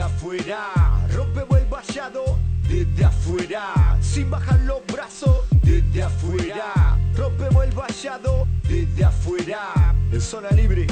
afuera. Rompemos el vallado desde afuera, sin bajar los brazos desde afuera. Rompemos el vallado desde afuera, en zona libre.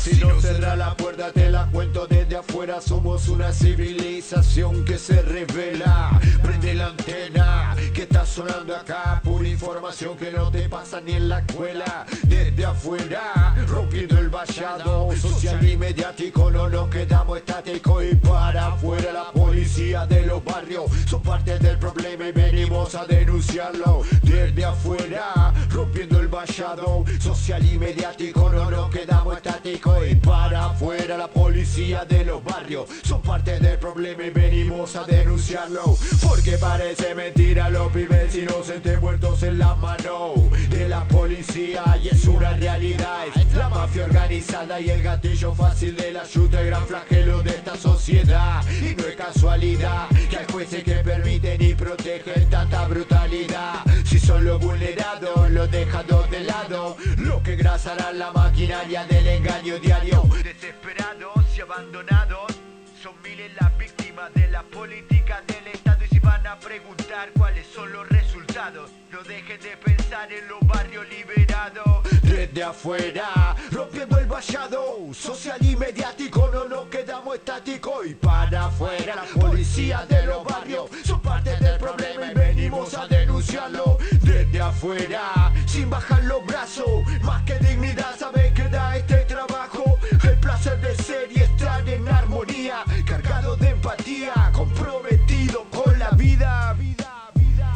Si no cerra la puerta te la cuento desde afuera. Somos una civilización que se revela. Prende la antena que está sonando acá. Pura información que no te pasa ni en la escuela. Desde afuera, rompiendo el vallado Social y mediático. No nos quedamos estáticos Y para afuera la policía de los barrios Son parte del problema y venimos a denunciarlo. Desde afuera, rompiendo el vallado Social y mediático. No nos quedamos estáticos para afuera la policía de los barrios. Son parte del problema y venimos a denunciarlo. Porque parece mentira los pibes inocentes muertos en la mano de la policía. Y es una realidad la mafia organizada y el gatillo fácil de la ayuda el gran flagelo de esta sociedad. Y no es casualidad que hay jueces que permiten y protegen tanta brutalidad. Si son los vulnerados los dejados de lado. Lo que grasarán la maquinaria del engaño diario. Desesperados y abandonados, son miles las víctimas de la política del Estado y si van a preguntar cuáles son los resultados, no dejen de pensar en los barrios liberados. Desde afuera, rompiendo el vallado, social y mediático, no nos quedamos estáticos y para afuera la policía de los barrios son parte del problema y venimos a denunciarlo. Desde afuera, sin bajar los brazos, más que dignidad, sabe que da este y estar en armonía, cargado de empatía, comprometido con la vida. vida, vida.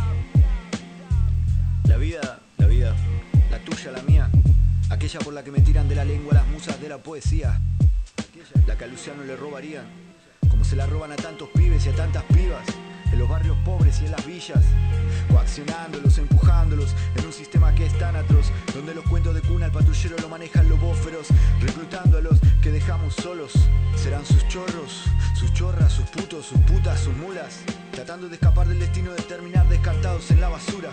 La vida, la vida, la tuya, la mía, aquella por la que me tiran de la lengua las musas de la poesía, la que a Luciano le robarían, como se la roban a tantos pibes y a tantas pibas, en los barrios pobres y en las villas, coaccionándolos, empujándolos en un sistema que es tan atroz, donde los cuentos de cuna al patrullero lo manejan los bóferos, reclutando a los que dejamos solos, serán sus chorros, sus chorras, sus putos, sus putas, sus mulas, tratando de escapar del destino de terminar descartados en la basura.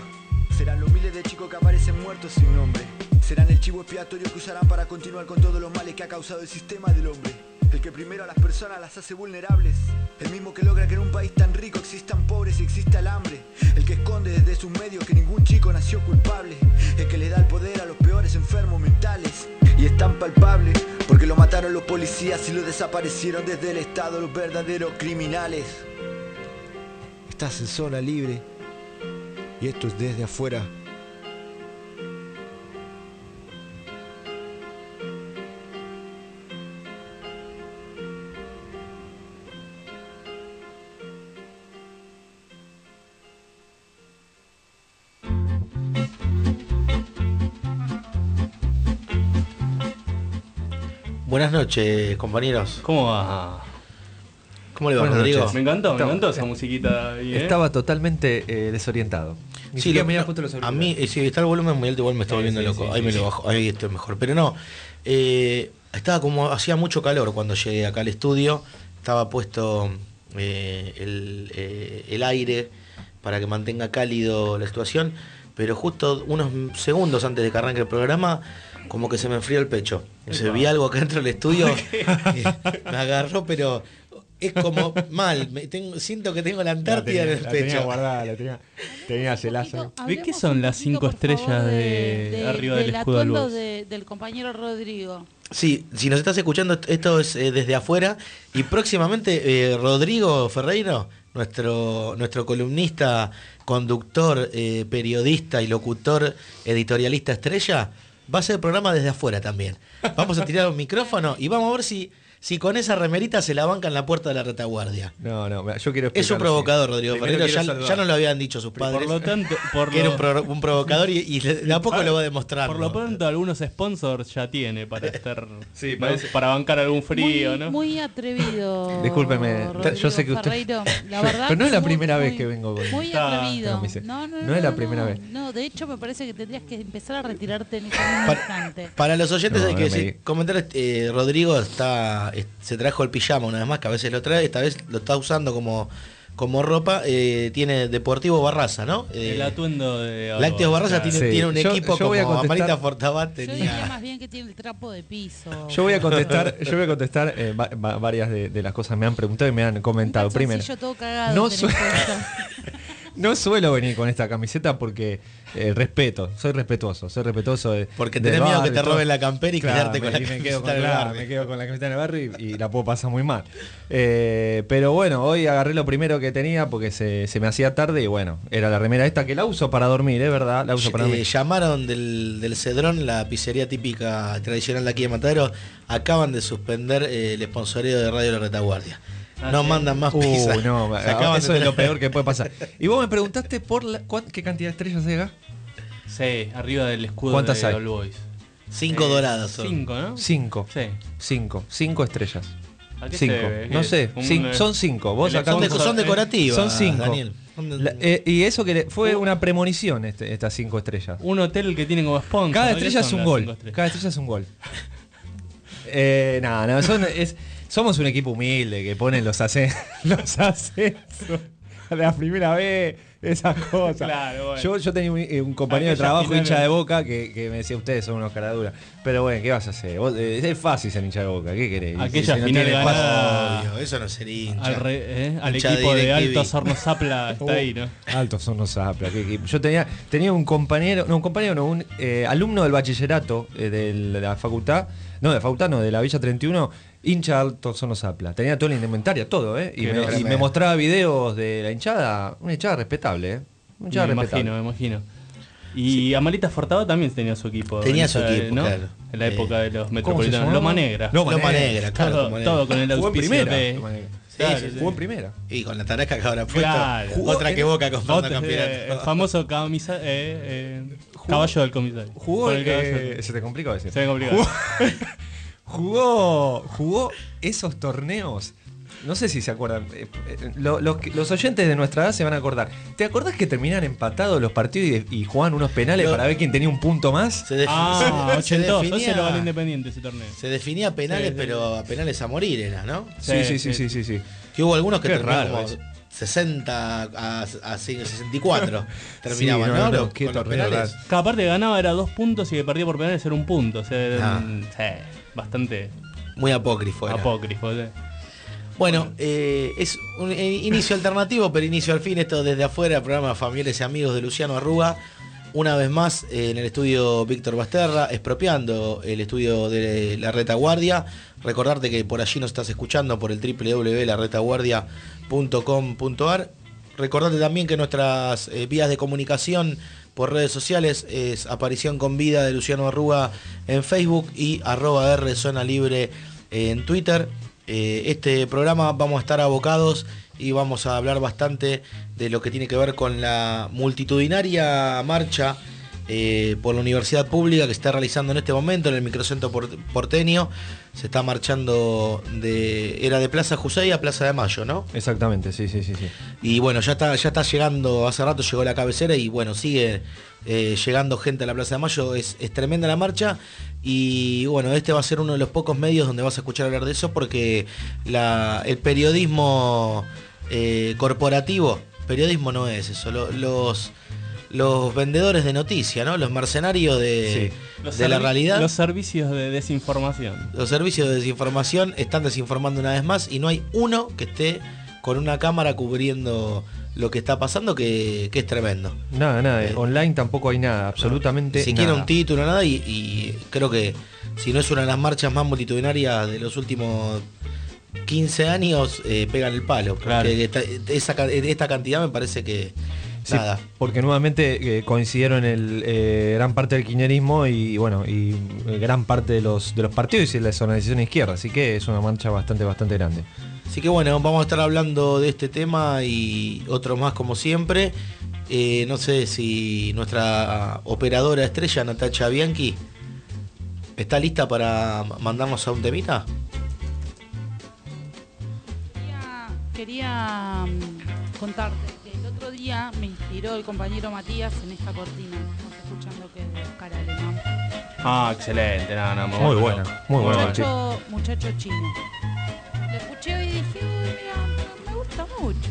Serán los miles de chicos que aparecen muertos sin nombre. Serán el chivo expiatorio que usarán para continuar con todos los males que ha causado el sistema del hombre. El que primero a las personas las hace vulnerables. El mismo que logra que en un país tan rico existan pobres y exista el hambre. El que esconde desde sus medios que ningún chico nació culpable. El que le da el poder a los peores enfermos mentales. Y es tan palpable porque lo mataron los policías y lo desaparecieron desde el Estado los verdaderos criminales. Estás en zona libre y esto es desde afuera. Buenas noches, compañeros. ¿Cómo va? ¿Cómo le va, Buenas Rodrigo? noches. Me encantó, me Estaba- encantó esa musiquita ahí, ¿eh? Estaba totalmente eh, desorientado. Ni Sí, siquiera lo- me había no, puesto los a mí, eh, si está el volumen muy alto, igual me está Sí, volviendo sí, loco. sí, ahí sí, me sí. lo bajo, ahí estoy mejor. Pero no, eh, estaba como, hacía mucho calor cuando llegué acá al estudio. Estaba puesto eh, el, eh, el aire para que mantenga cálido la situación. Pero justo unos segundos antes de que arranque el programa, como que se me enfrió el pecho. Se vi algo acá dentro del estudio, me agarró, pero es como mal. Me tengo, siento que tengo la Antártida en el pecho. guardada, la tenía, tenía poquito, ¿Ves qué son las cinco favor, estrellas de- arriba del escudo del Box? de- del compañero Rodrigo. Sí, si nos estás escuchando, esto es eh, desde afuera. Y próximamente eh, Rodrigo Ferreiro, nuestro, nuestro columnista, conductor, eh, periodista y locutor editorialista estrella, va a hacer el programa desde afuera también. Vamos a tirar un micrófono y vamos a ver si, si con esa remerita se la banca en la puerta de la retaguardia. No, no, yo quiero Es un provocador, sí. Rodrigo quiero Ya, ya nos lo habían dicho sus padres. Por lo tanto, por que era lo- un, pro- un provocador y, y de a poco lo va a demostrar. Por lo pronto, algunos sponsors ya tiene para estar. Sí, Para bancar algún frío, muy, ¿no? muy atrevido. Discúlpeme, Rodrigo yo sé que usted- Ferreiro. La verdad Pero no es la muy- primera vez que vengo con- Muy atrevido. no, No, no, no es la primera vez. No, de hecho me parece que tendrías que empezar a retirarte en este Para, instante. para los oyentes No, hay que decir, comentar, eh, Rodrigo está, se trajo el pijama una vez más, que a veces lo trae, esta vez lo está usando como, como ropa, eh, tiene Deportivo Barraza, ¿no? Eh, El atuendo de. Lácteos Barraza Claro. tiene, Sí. tiene un Yo- equipo yo voy a como contestar- Fortabat Yo diría más bien que tiene el trapo de piso. Yo voy a contestar, yo voy a contestar eh, va- va- varias de, de las cosas que me han preguntado y me han comentado. Primero, todo cagado no. no suelo venir con esta camiseta porque eh, respeto, soy respetuoso, soy respetuoso de, Porque del tenés miedo que te roben la campera y Claro, quedarte con la y me camiseta quedo con, en el claro, barrio. me quedo con la camiseta en el barrio y, y la puedo pasar muy mal. Eh, pero bueno, hoy agarré lo primero que tenía porque se, se me hacía tarde y bueno, era la remera esta que la uso para dormir, es verdad, la uso para Eh, dormir. llamaron del, del Cedrón, la pizzería típica tradicional de aquí de Matadero, acaban de suspender eh, el sponsoreo de Radio La Retaguardia. Ah, no ¿sí? mandan más Uh, pizza. no, Se acaban eso de- es lo peor que puede pasar. Y vos me preguntaste por la, ¿cuán- qué cantidad de estrellas hay acá. Sí, arriba del escudo ¿Cuántas de hay? All Boys. Cinco Eh, doradas son. Cinco, ¿no? Cinco. Sí. Cinco. Cinco estrellas. ¿A qué Cinco. se? No sé. Un, cin- eh, son cinco. Vos acá Son, de- son decorativas. Son cinco. Daniel. La- eh, y eso que le- fue una premonición este- estas cinco estrellas. Un hotel que tiene como sponsor. Cada ¿no? ¿Qué estrella es un gol. Cada estrella es un gol. Eh, no, no, son- es- somos un equipo humilde que pone los, ascensos, los ascensos la primera vez, esas cosas. Claro, bueno. yo, yo tenía un, eh, un compañero de trabajo, hincha de boca, que, que me decía, ustedes son unos caraduras. Pero bueno, ¿qué vas a hacer? Vos, eh, es fácil ser hincha de boca, ¿qué querés? Aquella no final tiene ganada- espacio- Obvio, eso no sería hincha. Al, re- eh, al Hincha de equipo de, DirecTV. Alto Horno Zapla está ahí, ¿no? Altos son los Zapla, qué equipo. Yo tenía, tenía un compañero, no, un compañero, no, un eh, alumno del bachillerato eh, de la facultad, no, de la facultad, no, de la Villa 31, hincha Altos son los Zapla. Tenía toda la indumentaria, todo, ¿eh? Y me, loco. y me mostraba videos de la hinchada, una hinchada respetable, ¿eh? Una hinchada Me respetable. imagino, me imagino. Y Amarita Fortaba también tenía su equipo. Tenía en su esa, equipo, ¿no? claro. En la Eh, época de los metropolitanos. Loma Negra. Loma Loma Negra. Negra, claro. todo, Loma Negra. todo con el Jugó en auspicio primera. de- Loma Negra. Sí, Claro, sí, sí. Jugó en primera. Y con la taraca que habrá puesto. Claro. Otra que boca comprando Otro, campeonato. eh, el famoso camisa, eh, eh, caballo del comisario. Jugó, Con el caballo eh, se te complicó decir. Se me complicó. Jugó, jugó, jugó esos torneos. No sé si se acuerdan. eh, eh, lo- los, que- los oyentes de nuestra edad se van a acordar. ¿Te acordás que terminan empatados los partidos y, y jugaban unos penales para ver quién tenía un punto más? Se, defi- Ah, se- se 82. definía- Ese lo ganó Independiente ese torneo. se definía penales, Sí, sí, pero a penales a morir era, ¿no? Sí, sí, sí, sí, sí, sí. Que hubo algunos que Qué terminaron raro como eso. 60 a, a 64. Terminaban, Sí, no, Los- qué con los torneo penales. raro. Cada parte que ganaba era dos puntos y que perdía por penales era un punto. O sea, era Ah. un- sí, bastante Muy apócrifo. era. apócrifo. sí. Bueno, eh, es un eh, inicio alternativo, pero inicio al fin, esto desde afuera, programa Familiares y Amigos de Luciano Arruga. Una vez más eh, en el estudio Víctor Basterra, expropiando el estudio de la retaguardia. Recordarte que por allí nos estás escuchando por el www.laretaguardia.com.ar. Recordate también que nuestras eh, vías de comunicación por redes sociales es aparición con vida de Luciano Arruga en Facebook y arroba R Zona Libre en Twitter. Eh, este programa vamos a estar abocados y vamos a hablar bastante de lo que tiene que ver con la multitudinaria marcha eh, por la universidad pública que está realizando en este momento en el microcentro por- porteño. Se está marchando de. era de Plaza Jusey a Plaza de Mayo, ¿no? Exactamente, sí, sí, sí, sí. Y bueno, ya está, ya está llegando, hace rato llegó la cabecera y bueno, sigue eh, llegando gente a la Plaza de Mayo, es, es tremenda la marcha y bueno, este va a ser uno de los pocos medios donde vas a escuchar hablar de eso porque la, el periodismo eh, corporativo, periodismo no es eso, lo- los, los vendedores de noticias, ¿no? Los mercenarios de, Los de la realidad. Los servicios de desinformación. Los servicios de desinformación están desinformando una vez más y no hay uno que esté con una cámara cubriendo lo que está pasando, que, que es tremendo. Nada, nada. Eh, Online tampoco hay nada, absolutamente Ni siquiera nada. un título, nada, y, y creo que si no es una de las marchas más multitudinarias de los últimos 15 años, eh, pegan el palo. Porque Claro. esta, esa ca- esta cantidad me parece que Sí, nada. porque nuevamente eh, coincidieron el eh, gran parte del kirchnerismo y bueno y eh, gran parte de los de los partidos y de las organizaciones izquierdas, así que es una marcha bastante bastante grande. Así que bueno, vamos a estar hablando de este tema y otros más como siempre. Eh, no sé si nuestra operadora estrella, Natacha Bianchi, está lista para mandarnos a un temita. Quería, quería, mm, contarte me inspiró el compañero Matías en esta cortina. Estamos escuchando que es de Oscar Alemán. Ah, excelente. No, no, Muy buena, muy buena. Muchacho, muchacho chino. Lo escuché y dije, uy, mira, me gusta mucho.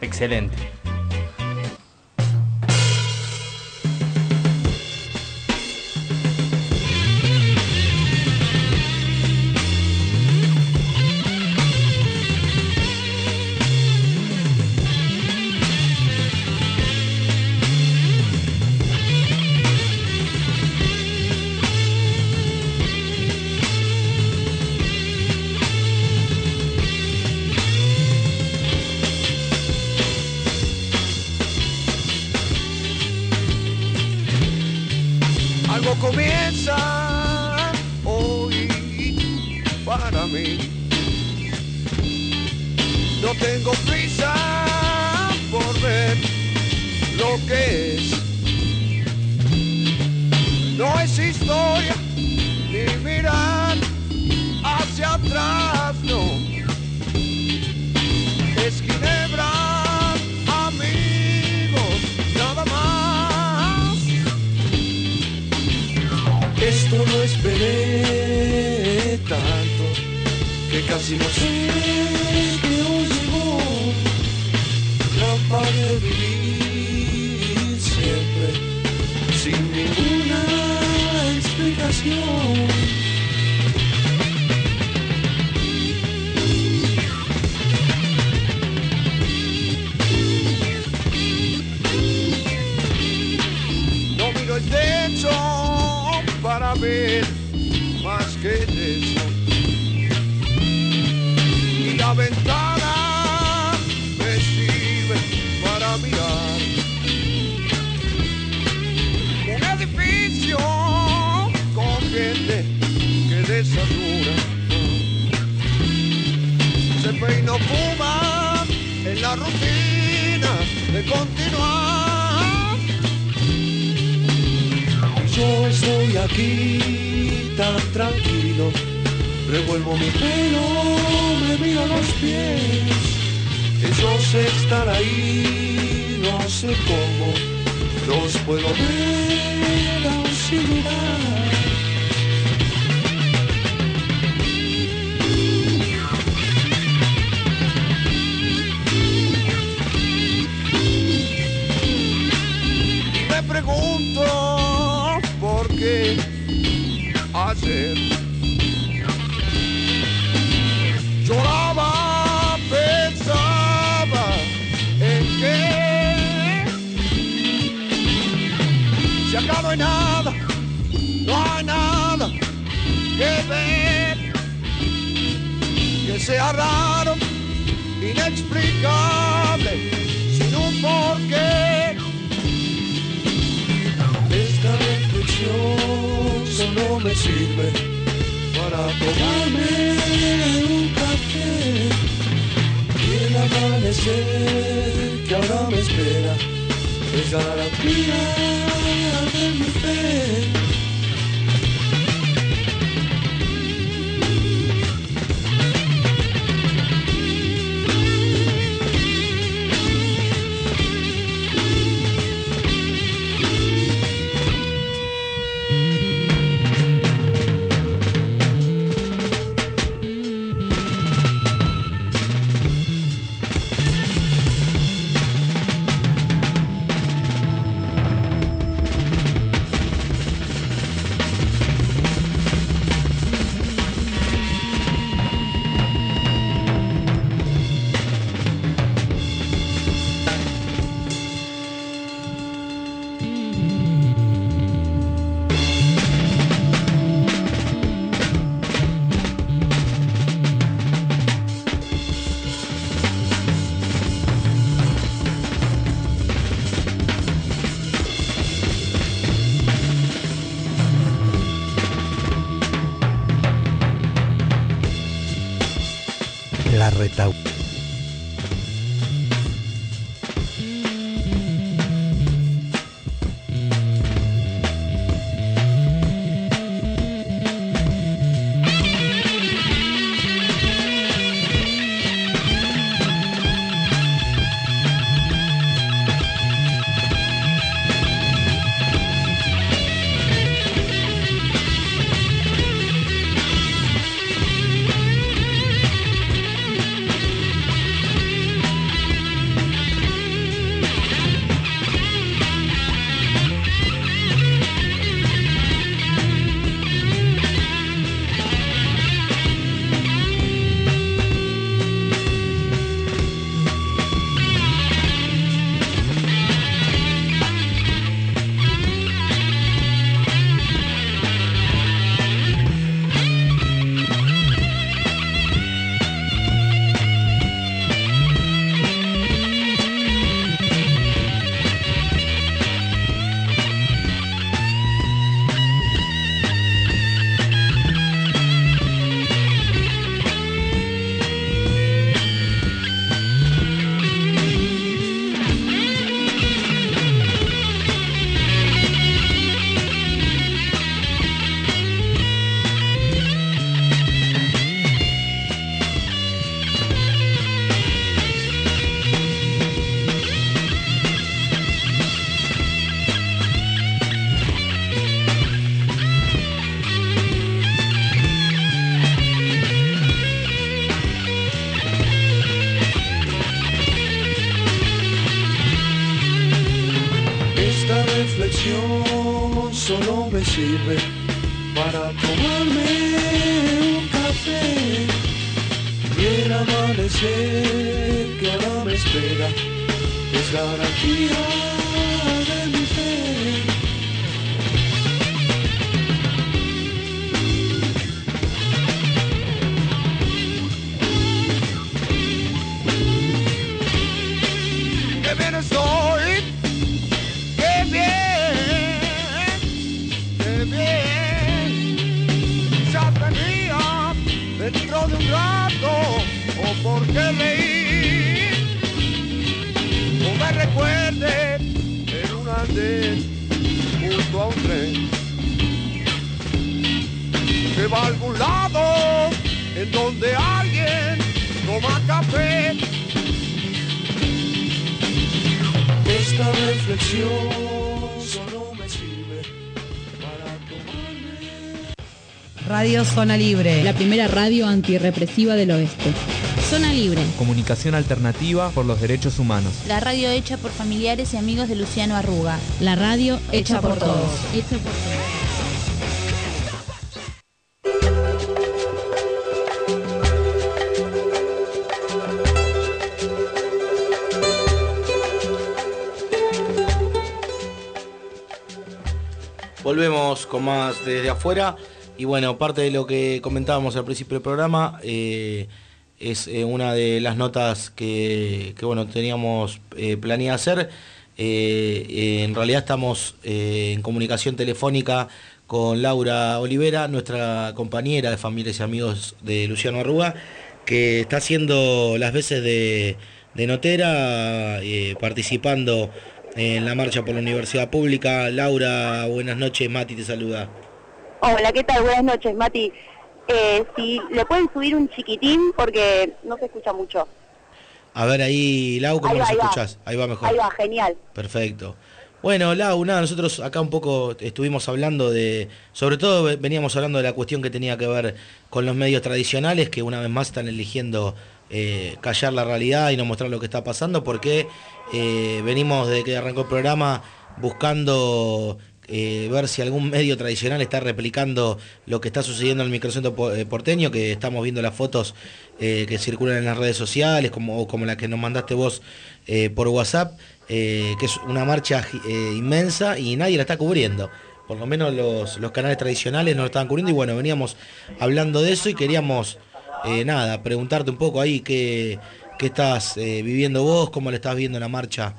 excelente. Que casi no Zona Libre. La primera radio antirrepresiva del oeste. Zona Libre. Comunicación alternativa por los derechos humanos. La radio hecha por familiares y amigos de Luciano Arruga. La radio Hecha por todos. Hecha por todos. Volvemos con más desde afuera. Y bueno, parte de lo que comentábamos al principio del programa eh, es eh, una de las notas que, bueno, teníamos eh, planeado hacer. Eh, en realidad estamos en comunicación telefónica con Laura Olivera, nuestra compañera de familiares y amigos de Luciano Arruga, que está haciendo las veces de, de notera, participando en la marcha por la universidad pública. Laura, buenas noches, Mati te saluda. Hola, ¿qué tal? Buenas noches, Mati. Eh, si le pueden subir un chiquitín porque no se escucha mucho. A ver ahí, Lau, ¿cómo Ahí nos ahí va. escuchás? Ahí va mejor. Ahí va, genial. Perfecto. Bueno, Lau, nada, nosotros acá un poco estuvimos hablando de, sobre todo ve- veníamos hablando de la cuestión que tenía que ver con los medios tradicionales, que una vez más están eligiendo eh, callar la realidad y no mostrar lo que está pasando, porque eh, venimos de que arrancó el programa buscando eh, ver si algún medio tradicional está replicando lo que está sucediendo en el microcentro eh, porteño, que estamos viendo las fotos eh, que circulan en las redes sociales, como, como la que nos mandaste vos por WhatsApp, que es una marcha inmensa y nadie la está cubriendo. Por lo menos los, los canales tradicionales no lo estaban cubriendo y bueno, veníamos hablando de eso y queríamos, nada, preguntarte un poco ahí qué, qué estás viviendo vos, cómo le estás viendo la marcha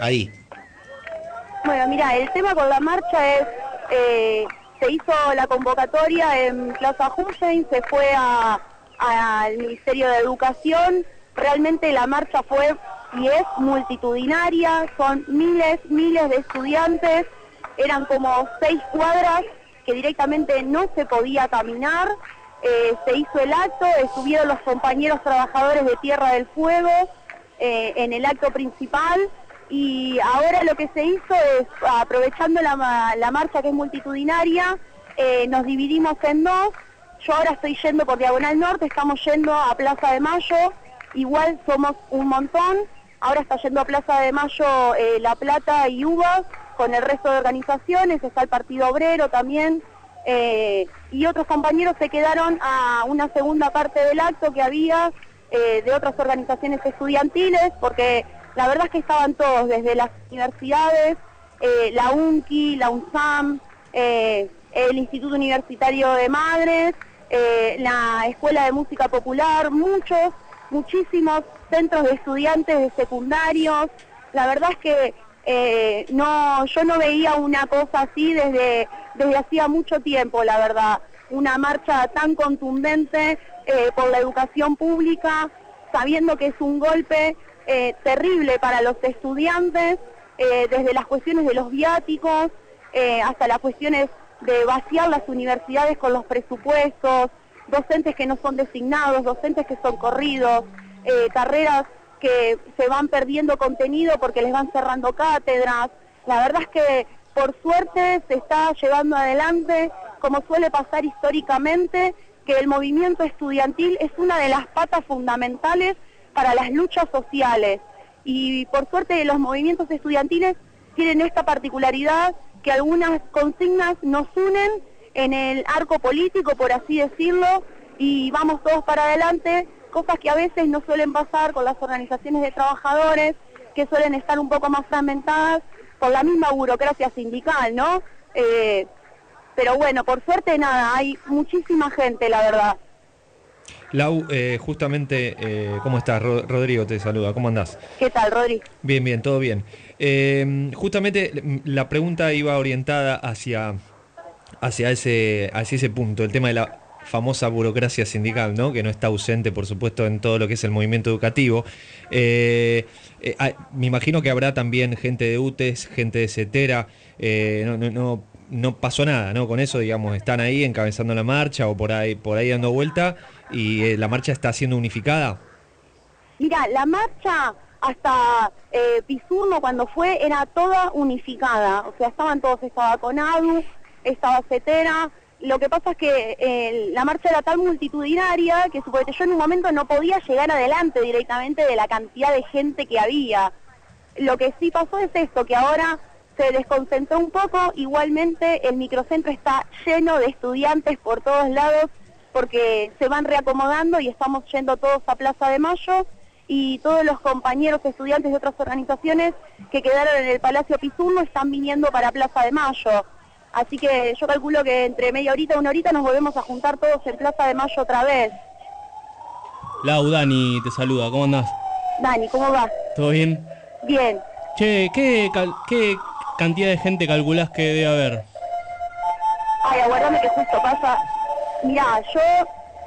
ahí. Bueno, mira, el tema con la marcha es, eh, se hizo la convocatoria en Plaza Hussein, se fue al Ministerio de Educación, realmente la marcha fue y es multitudinaria, son miles, miles de estudiantes, eran como seis cuadras que directamente no se podía caminar, eh, se hizo el acto, estuvieron los compañeros trabajadores de Tierra del Fuego eh, en el acto principal y ahora lo que se hizo es, aprovechando la, la marcha que es multitudinaria, eh, nos dividimos en dos. Yo ahora estoy yendo por Diagonal Norte, estamos yendo a Plaza de Mayo, igual somos un montón. Ahora está yendo a Plaza de Mayo eh, La Plata y Uvas con el resto de organizaciones, está el Partido Obrero también. eh, y otros compañeros se quedaron a una segunda parte del acto que había de otras organizaciones estudiantiles, porque la verdad es que estaban todos, desde las universidades, eh, la UNCI, la UNSAM, eh, el Instituto Universitario de Madres, eh, la Escuela de Música Popular, muchos, muchísimos centros de estudiantes de secundarios. La verdad es que no, yo no veía una cosa así desde, desde hacía mucho tiempo, la verdad. Una marcha tan contundente por la educación pública, sabiendo que es un golpe eh, terrible para los estudiantes, eh, desde las cuestiones de los viáticos eh, hasta las cuestiones de vaciar las universidades con los presupuestos, docentes que no son designados, docentes que son corridos, carreras que se van perdiendo contenido porque les van cerrando cátedras. La verdad es que por suerte se está llevando adelante, como suele pasar históricamente, que el movimiento estudiantil es una de las patas fundamentales para las luchas sociales. Y por suerte los movimientos estudiantiles tienen esta particularidad que algunas consignas nos unen en el arco político, por así decirlo, y vamos todos para adelante, cosas que a veces no suelen pasar con las organizaciones de trabajadores, que suelen estar un poco más fragmentadas por la misma burocracia sindical, ¿no? Eh, pero bueno, por suerte nada, hay muchísima gente, la verdad. Lau, eh, justamente, eh, ¿cómo estás? Rodrigo te saluda, ¿cómo andás? ¿Qué tal, Rodrigo? Bien, bien, todo bien. Eh, justamente la pregunta iba orientada hacia, hacia, ese, hacia ese punto, el tema de la famosa burocracia sindical, ¿no? que no está ausente, por supuesto, en todo lo que es el movimiento educativo. me imagino que habrá también gente de UTES, gente de CETERA, no, no, no no pasó nada, ¿no? Con eso, digamos, están ahí encabezando la marcha o por ahí, por ahí dando vuelta y eh, la marcha está siendo unificada. Mira, la marcha hasta eh, Pisurno cuando fue era toda unificada, o sea, estaban todos, estaba Conadu, estaba Cetera, lo que pasa es que eh, la marcha era tan multitudinaria que suponete yo en un momento no podía llegar adelante directamente de la cantidad de gente que había. Lo que sí pasó es esto, que ahora se desconcentró un poco, igualmente el microcentro está lleno de estudiantes por todos lados porque se van reacomodando y estamos yendo todos a Plaza de Mayo y todos los compañeros estudiantes de otras organizaciones que quedaron en el Palacio Pizurno están viniendo para Plaza de Mayo. Así que yo calculo que entre media horita y una horita nos volvemos a juntar todos en Plaza de Mayo otra vez. Lau, Dani te saluda, ¿cómo andás? Dani, ¿cómo vas? ¿Todo bien? Bien. Che, ¿qué, qué cantidad de gente calculás que debe haber? Ay, aguardame que justo pasa. Mirá, yo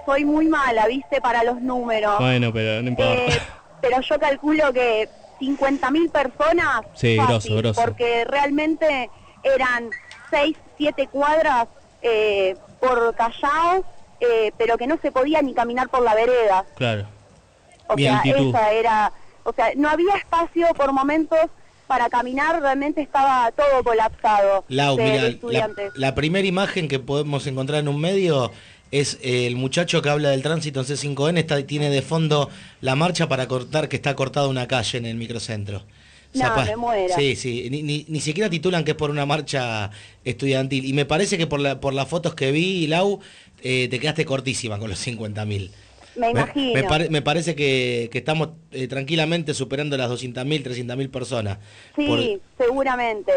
soy muy mala, viste, para los números. Bueno, pero no importa. Eh, pero yo calculo que 50.000 personas. Sí, fácil, Porque realmente eran 6, 7 cuadras eh, por Callao, eh, pero que no se podía ni caminar por la vereda. Claro. O sea, esa era. O sea, no había espacio por momentos para caminar realmente estaba todo colapsado. Lau, mira, la, primera imagen que podemos encontrar en un medio es el muchacho que habla del tránsito en C5N, está, tiene de fondo la marcha para cortar que está cortada una calle en el microcentro. No, me muera. Sí, sí, ni, siquiera titulan que es por una marcha estudiantil. Y me parece que por, la, por las fotos que vi, Lau, eh, te quedaste cortísima con los 50.000. Me imagino. Me, parece que, estamos eh, tranquilamente superando las 200.000, 300.000 personas. Sí, seguramente.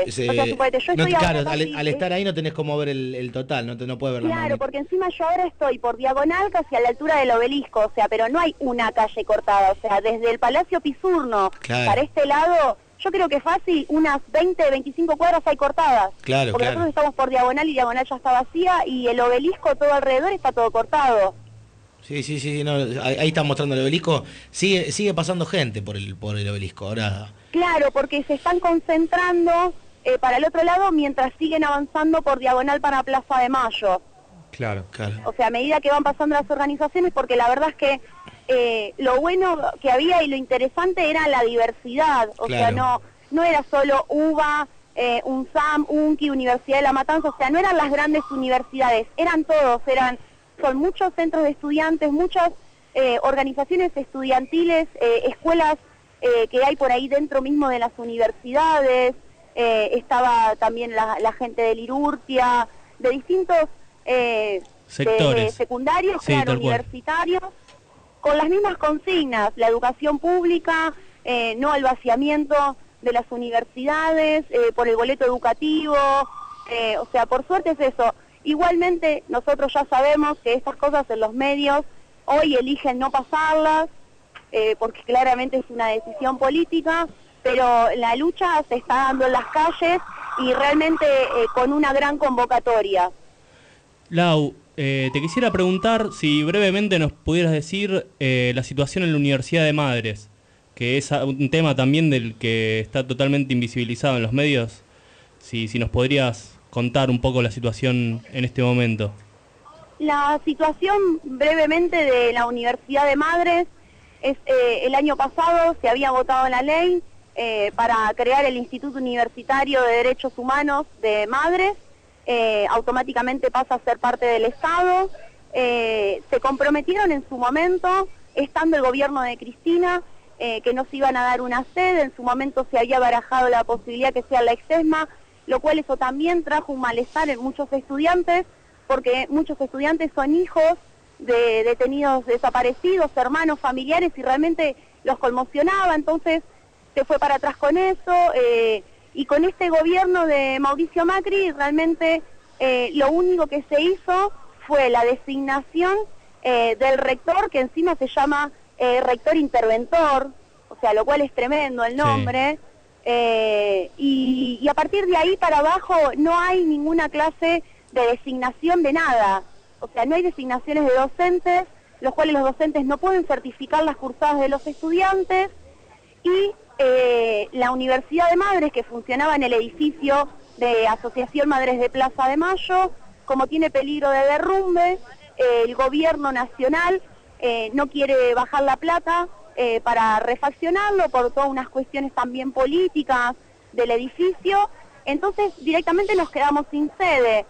claro, al, estar ahí no tenés como ver el, total, no, te, no puedes ver Claro, porque encima yo ahora estoy por diagonal casi a la altura del obelisco, o sea, pero no hay una calle cortada, o sea, desde el Palacio Pisurno para este lado yo creo que fácil, unas 20, 25 cuadras hay cortadas. Claro, porque nosotros estamos por diagonal y diagonal ya está vacía y el obelisco todo alrededor está todo cortado. Sí, sí, sí, no, ahí está mostrando el obelisco. Sigue, sigue pasando gente por el, por el obelisco. Ahora. Claro, porque se están concentrando eh, para el otro lado mientras siguen avanzando por diagonal para Plaza de Mayo. Claro, claro. O sea, a medida que van pasando las organizaciones, porque la verdad es que eh, lo bueno que había y lo interesante era la diversidad. O sea, no, no era solo UBA, eh, UNSAM, UNCI, Universidad de La Matanza, o sea, no eran las grandes universidades, eran todos, eran son muchos centros de estudiantes, muchas eh, organizaciones estudiantiles, eh, escuelas eh, que hay por ahí dentro mismo de las universidades, estaba también la, gente de Lirurtia, de distintos sectores. secundarios, universitarios, con las mismas consignas, la educación pública, no al vaciamiento de las universidades, por el boleto educativo, o sea, por suerte es eso. Igualmente, nosotros ya sabemos que estas cosas en los medios hoy eligen no pasarlas, eh, porque claramente es una decisión política, pero la lucha se está dando en las calles y realmente eh, con una gran convocatoria. Lau, eh, te quisiera preguntar si brevemente nos pudieras decir la situación en la Universidad de Madres, que es un tema también del que está totalmente invisibilizado en los medios. Si, si nos podrías contar un poco la situación en este momento. La situación brevemente de la Universidad de Madres es eh, el año pasado se había votado la ley eh, para crear el Instituto Universitario de Derechos Humanos de Madres, eh, automáticamente pasa a ser parte del Estado. se comprometieron en su momento, estando el gobierno de Cristina, eh, que no se iban a dar una sede, en su momento se había barajado la posibilidad que sea la exesma, lo cual eso también trajo un malestar en muchos estudiantes, porque muchos estudiantes son hijos de detenidos desaparecidos, hermanos, familiares, y realmente los conmocionaba, entonces se fue para atrás con eso, eh, y con este gobierno de Mauricio Macri realmente eh, lo único que se hizo fue la designación eh, del rector, que encima se llama rector interventor, o sea, lo cual es tremendo el nombre, y, y a partir de ahí para abajo no hay ninguna clase de designación de nada, o sea, no hay designaciones de docentes, los cuales los docentes no pueden certificar las cursadas de los estudiantes, y eh, la Universidad de Madres, que funcionaba en el edificio de Asociación Madres de Plaza de Mayo, como tiene peligro de derrumbe, eh, el gobierno nacional eh, no quiere bajar la plata para refaccionarlo por todas unas cuestiones también políticas del edificio, entonces directamente nos quedamos sin sede.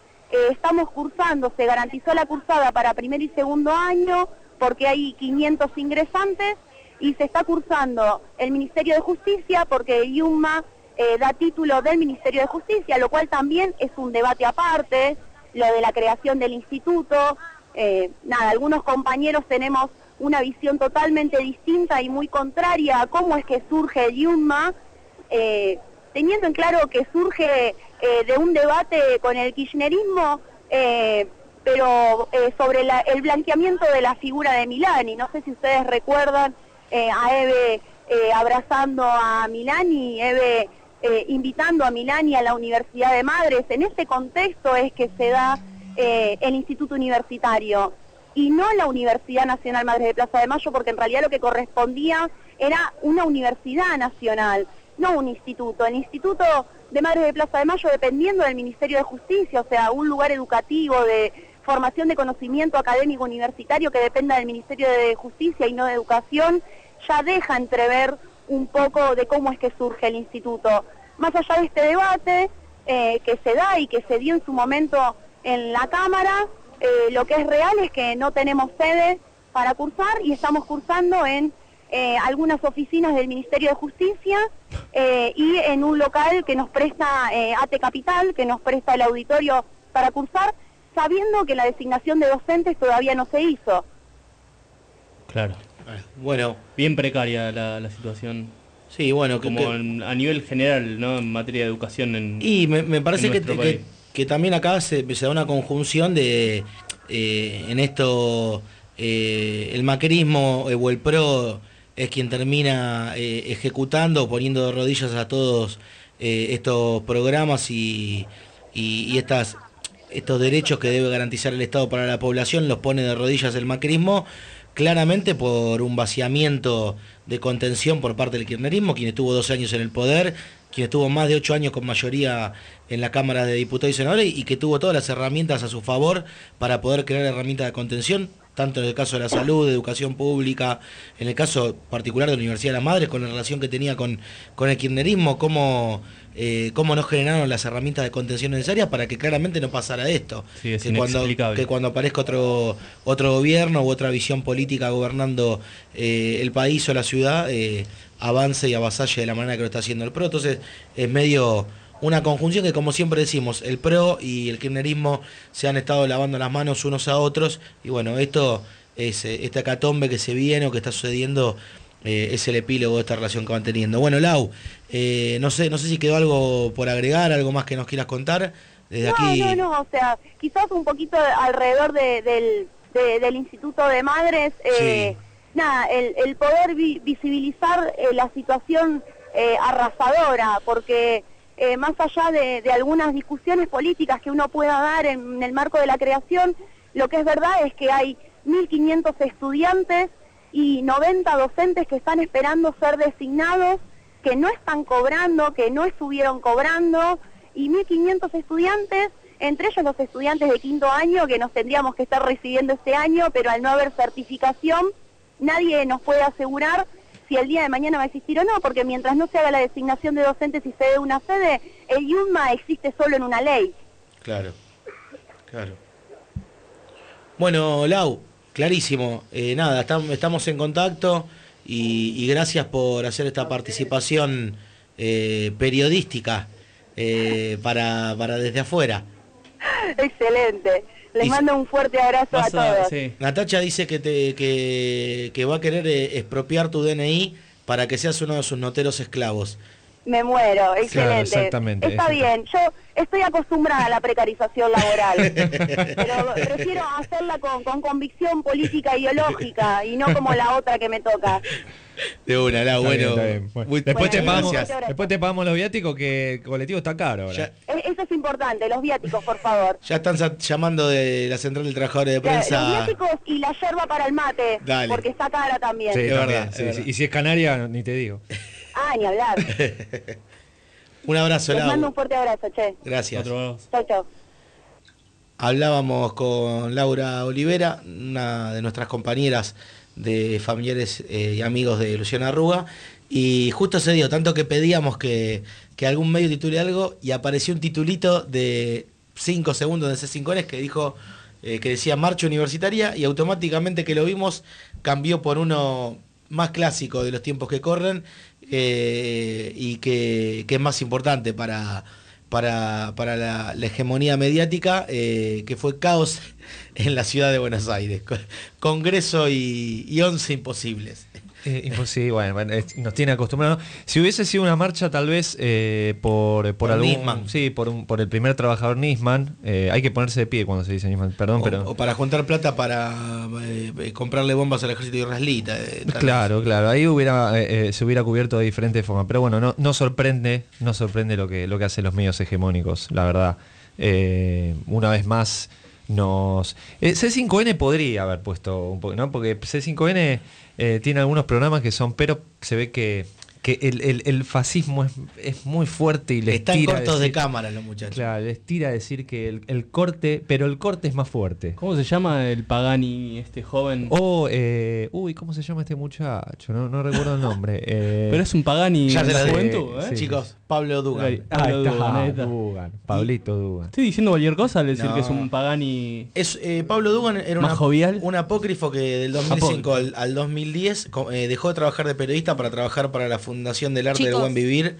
estamos cursando, se garantizó la cursada para primer y segundo año porque hay 500 ingresantes y se está cursando el Ministerio de Justicia porque IUMA eh, da título del Ministerio de Justicia, lo cual también es un debate aparte, lo de la creación del instituto. Eh, nada, algunos compañeros tenemos una visión totalmente distinta y muy contraria a cómo es que surge el IUMA, eh, teniendo en claro que surge de un debate con el kirchnerismo, pero sobre el blanqueamiento de la figura de Milani. No sé si ustedes recuerdan eh, a Eve eh, abrazando a Milani, Eve eh, invitando a Milani a la Universidad de Madres. En ese contexto es que se da el Instituto Universitario y no la Universidad Nacional Madres de Plaza de Mayo, porque en realidad lo que correspondía era una universidad nacional, no un instituto. El Instituto de Madres de Plaza de Mayo, dependiendo del Ministerio de Justicia, o sea, un lugar educativo de formación de conocimiento académico universitario que dependa del Ministerio de Justicia y no de Educación, ya deja entrever un poco de cómo es que surge el instituto. Más allá de este debate eh, que se da y que se dio en su momento en la Cámara, eh, lo que es real es que no tenemos sede para cursar y estamos cursando en eh, algunas oficinas del Ministerio de Justicia y en un local que nos presta ATE Capital, que nos presta el auditorio para cursar, sabiendo que la designación de docentes todavía no se hizo. Claro. Bueno. Bien precaria la, situación. Sí, bueno. Como a nivel general, ¿no? En materia de educación en Y me, parece que, que, también acá se, da una conjunción de, eh, en esto, eh, el macrismo o el PRO es quien termina eh, ejecutando, poniendo de rodillas a todos estos programas y, y, estas estos derechos que debe garantizar el Estado para la población, los pone de rodillas el macrismo claramente por un vaciamiento de contención por parte del kirchnerismo, quien estuvo dos años en el poder, quien estuvo más de ocho años con mayoría en la Cámara de Diputados y Senadores y que tuvo todas las herramientas a su favor para poder crear herramientas de contención, tanto en el caso de la salud, de educación pública, en el caso particular de la Universidad de las Madres, con la relación que tenía con, con el kirchnerismo, como eh, cómo no generaron las herramientas de contención necesarias para que claramente no pasara esto. que, cuando, que cuando aparezca otro, otro gobierno u otra visión política gobernando eh, el país o la ciudad, eh, avance y avasalle de la manera que lo está haciendo el PRO. Entonces es medio una conjunción que como siempre decimos, el PRO y el kirchnerismo se han estado lavando las manos unos a otros y bueno, esto es esta catombe que se viene o que está sucediendo eh, es el epílogo de esta relación que van teniendo. Bueno, Lau, eh, no sé no sé si quedó algo por agregar, algo más que nos quieras contar. Desde no, aquí... no, no, o sea, quizás un poquito alrededor del, del Instituto de Madres, eh, nada, el, poder visibilizar la situación arrasadora, porque más allá de, de, algunas discusiones políticas que uno pueda dar en el marco de la creación, lo que es verdad es que hay 1.500 estudiantes y 90 docentes que están esperando ser designados, que no están cobrando, que no estuvieron cobrando, y 1.500 estudiantes, entre ellos los estudiantes de quinto año que nos tendríamos que estar recibiendo este año, pero al no haber certificación, nadie nos puede asegurar si el día de mañana va a existir o no, porque mientras no se haga la designación de docentes y se dé una sede, el IUMA existe solo en una ley. Claro, claro. Bueno, Lau, Clarísimo. Eh, nada, estamos en contacto. y, y gracias por hacer esta participación eh, periodística eh, para, para desde afuera. Excelente. Les Y- mando un fuerte abrazo a Vas a- todos. sí. Natacha dice que, te, que, que va a querer eh, expropiar tu DNI para que seas uno de sus noteros esclavos. Me muero, excelente. exactamente, Está bien, yo estoy acostumbrada a la precarización laboral, pero prefiero hacerla con, con convicción política ideológica y no como la otra que me toca. De una, la Está bueno. bien, está bien. Bueno, muy- después, te pagamos, después te pagamos los viáticos que el colectivo está caro ahora. Ya, E- Eso es importante, los viáticos, por favor. ya están llamando de la Central de Trabajadores de Ya, Los Prensa. viáticos y la yerba para el mate, Dale. porque está cara también. Sí, Es verdad, sí, sí. Y si es canaria, ni te digo. Ah, ni hablar. Un abrazo, Les mando Lau. un fuerte abrazo, che. Gracias. Otro. Chau, chau. Hablábamos con Laura Olivera, una de nuestras compañeras de familiares eh, y amigos de Luciana Arruga, y justo se dio, tanto que pedíamos que, que algún medio titule algo, y apareció un titulito de 5 segundos de C5N que dijo eh, que decía Marcha Universitaria, y automáticamente que lo vimos cambió por uno más clásico de los tiempos que corren, eh, y que, que es más importante para para, para la, hegemonía mediática, eh, que fue caos en la ciudad de Buenos Aires. Con- Congreso y, y 11 imposibles. Eh, imposible, bueno, nos tiene acostumbrados. Si hubiese sido una marcha tal vez eh, por, por, Por algún... Nisman. Sí, por, un- por el primer trabajador Nisman. eh, hay que ponerse de pie cuando se dice Nisman, perdón, O, pero... o para juntar plata para eh, comprarle bombas al ejército israelita. Claro, claro, ahí hubiera, se hubiera cubierto de diferentes formas. Pero bueno, no, no sorprende, no sorprende lo que, lo que hacen los medios hegemónicos, la verdad. Una vez más nos... eh, C5N podría haber puesto un poco, ¿no? Porque C5N eh, tiene algunos programas que son, pero se ve que, que el, el- el fascismo es, es muy fuerte y les Están tira cortos de cámara los muchachos. Claro, les tira a decir que el, el corte, pero el corte es más fuerte. ¿Cómo se llama el Pagani, este joven? O, eh, uy, ¿cómo se llama este muchacho? No, no recuerdo el nombre. Eh, Pero es un Pagani Ya de se la juventud, ¿eh? sí. Chicos, Pablo Dugan. Ahí. Ah, Pablo está, Dugan, ahí está. Dugan, Pablito Dugan. Estoy diciendo cualquier cosa al decir No. que es un Pagani. Es, eh, Pablo Dugan era Más una- jovial. un apócrifo que del 2005 al, al 2010 co- eh, dejó de trabajar de periodista para trabajar para la Fundación del Arte del Chicos. Buen Vivir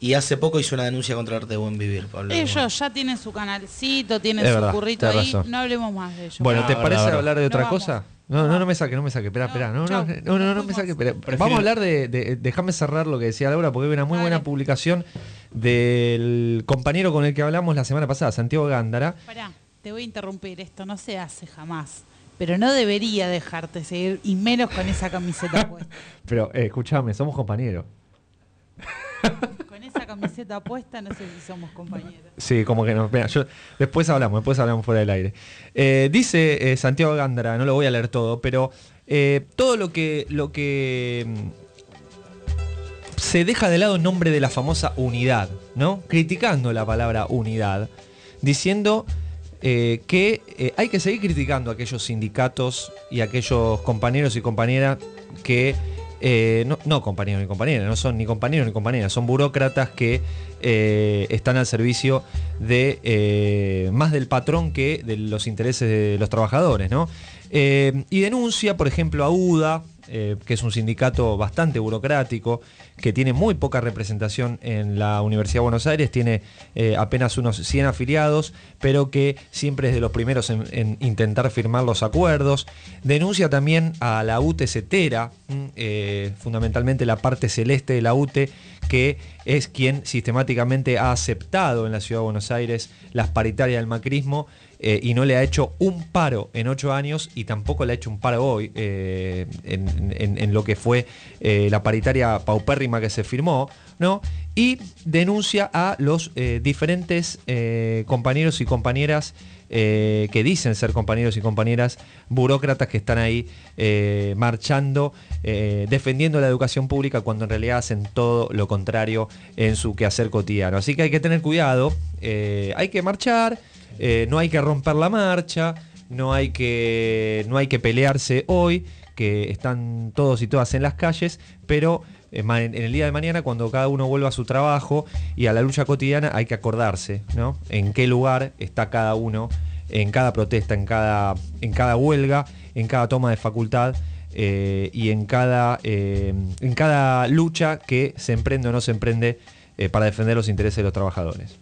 y hace poco hizo una denuncia contra el Arte del Buen Vivir. Pablo. Ellos ya tienen su canalcito, tienen Es su verdad, currito ahí. razón. No hablemos más de ellos. Bueno, ¿te parece verdad. hablar de otra No cosa? No, no, no me saque, no me saque. Espera, espera. No, no, no, no, no me saque. Vamos a hablar de, de- Déjame cerrar lo que decía Laura, porque hay una muy buena publicación del compañero con el que hablamos la semana pasada, Santiago Gándara. Pará, te voy a interrumpir. Esto no se hace jamás. Pero no debería dejarte seguir, y menos con esa camiseta puesta. Pero, eh, escúchame, somos compañeros. Con esa camiseta puesta, no sé si somos compañeros. Sí, como que no. Mira, yo, después hablamos, después hablamos fuera del aire. Eh, dice eh, Santiago Gándara, no lo voy a leer todo, pero eh, todo lo que, lo que mm, se deja de lado en nombre de la famosa unidad, ¿no? Criticando la palabra unidad, diciendo eh, que eh, hay que seguir criticando a aquellos sindicatos y a aquellos compañeros y compañeras que eh, no, compañeros ni compañeras, no son ni compañeros ni compañeras, son burócratas que están al servicio de más del patrón que de los intereses de los trabajadores, ¿no? Y denuncia, por ejemplo, a UDA, eh, que es un sindicato bastante burocrático, que tiene muy poca representación en la Universidad de Buenos Aires, tiene eh, apenas unos 100 afiliados, pero que siempre es de los primeros en, en intentar firmar los acuerdos. Denuncia también a la UTE CETERA, mm, eh, fundamentalmente la parte celeste de la UTE, que es quien sistemáticamente ha aceptado en la Ciudad de Buenos Aires las paritarias del macrismo eh, y no le ha hecho un paro en ocho años y tampoco le ha hecho un paro hoy eh, en, lo que fue eh, la paritaria paupérrima que se firmó, ¿no? Y denuncia a los diferentes compañeros y compañeras que dicen ser compañeros y compañeras burócratas que están ahí marchando, defendiendo la educación pública cuando en realidad hacen todo lo contrario en su quehacer cotidiano. Así que hay que tener cuidado, hay que marchar, eh, no hay que romper la marcha, no hay que, no hay que pelearse hoy, que están todos y todas en las calles, pero eh, en el día de mañana, cuando cada uno vuelva a su trabajo y a la lucha cotidiana, hay que acordarse, ¿no? En qué lugar está cada uno, en cada protesta, en cada, en cada huelga, en cada toma de facultad. eh, y en cada, en cada lucha que se emprende o no se emprende para defender los intereses de los trabajadores.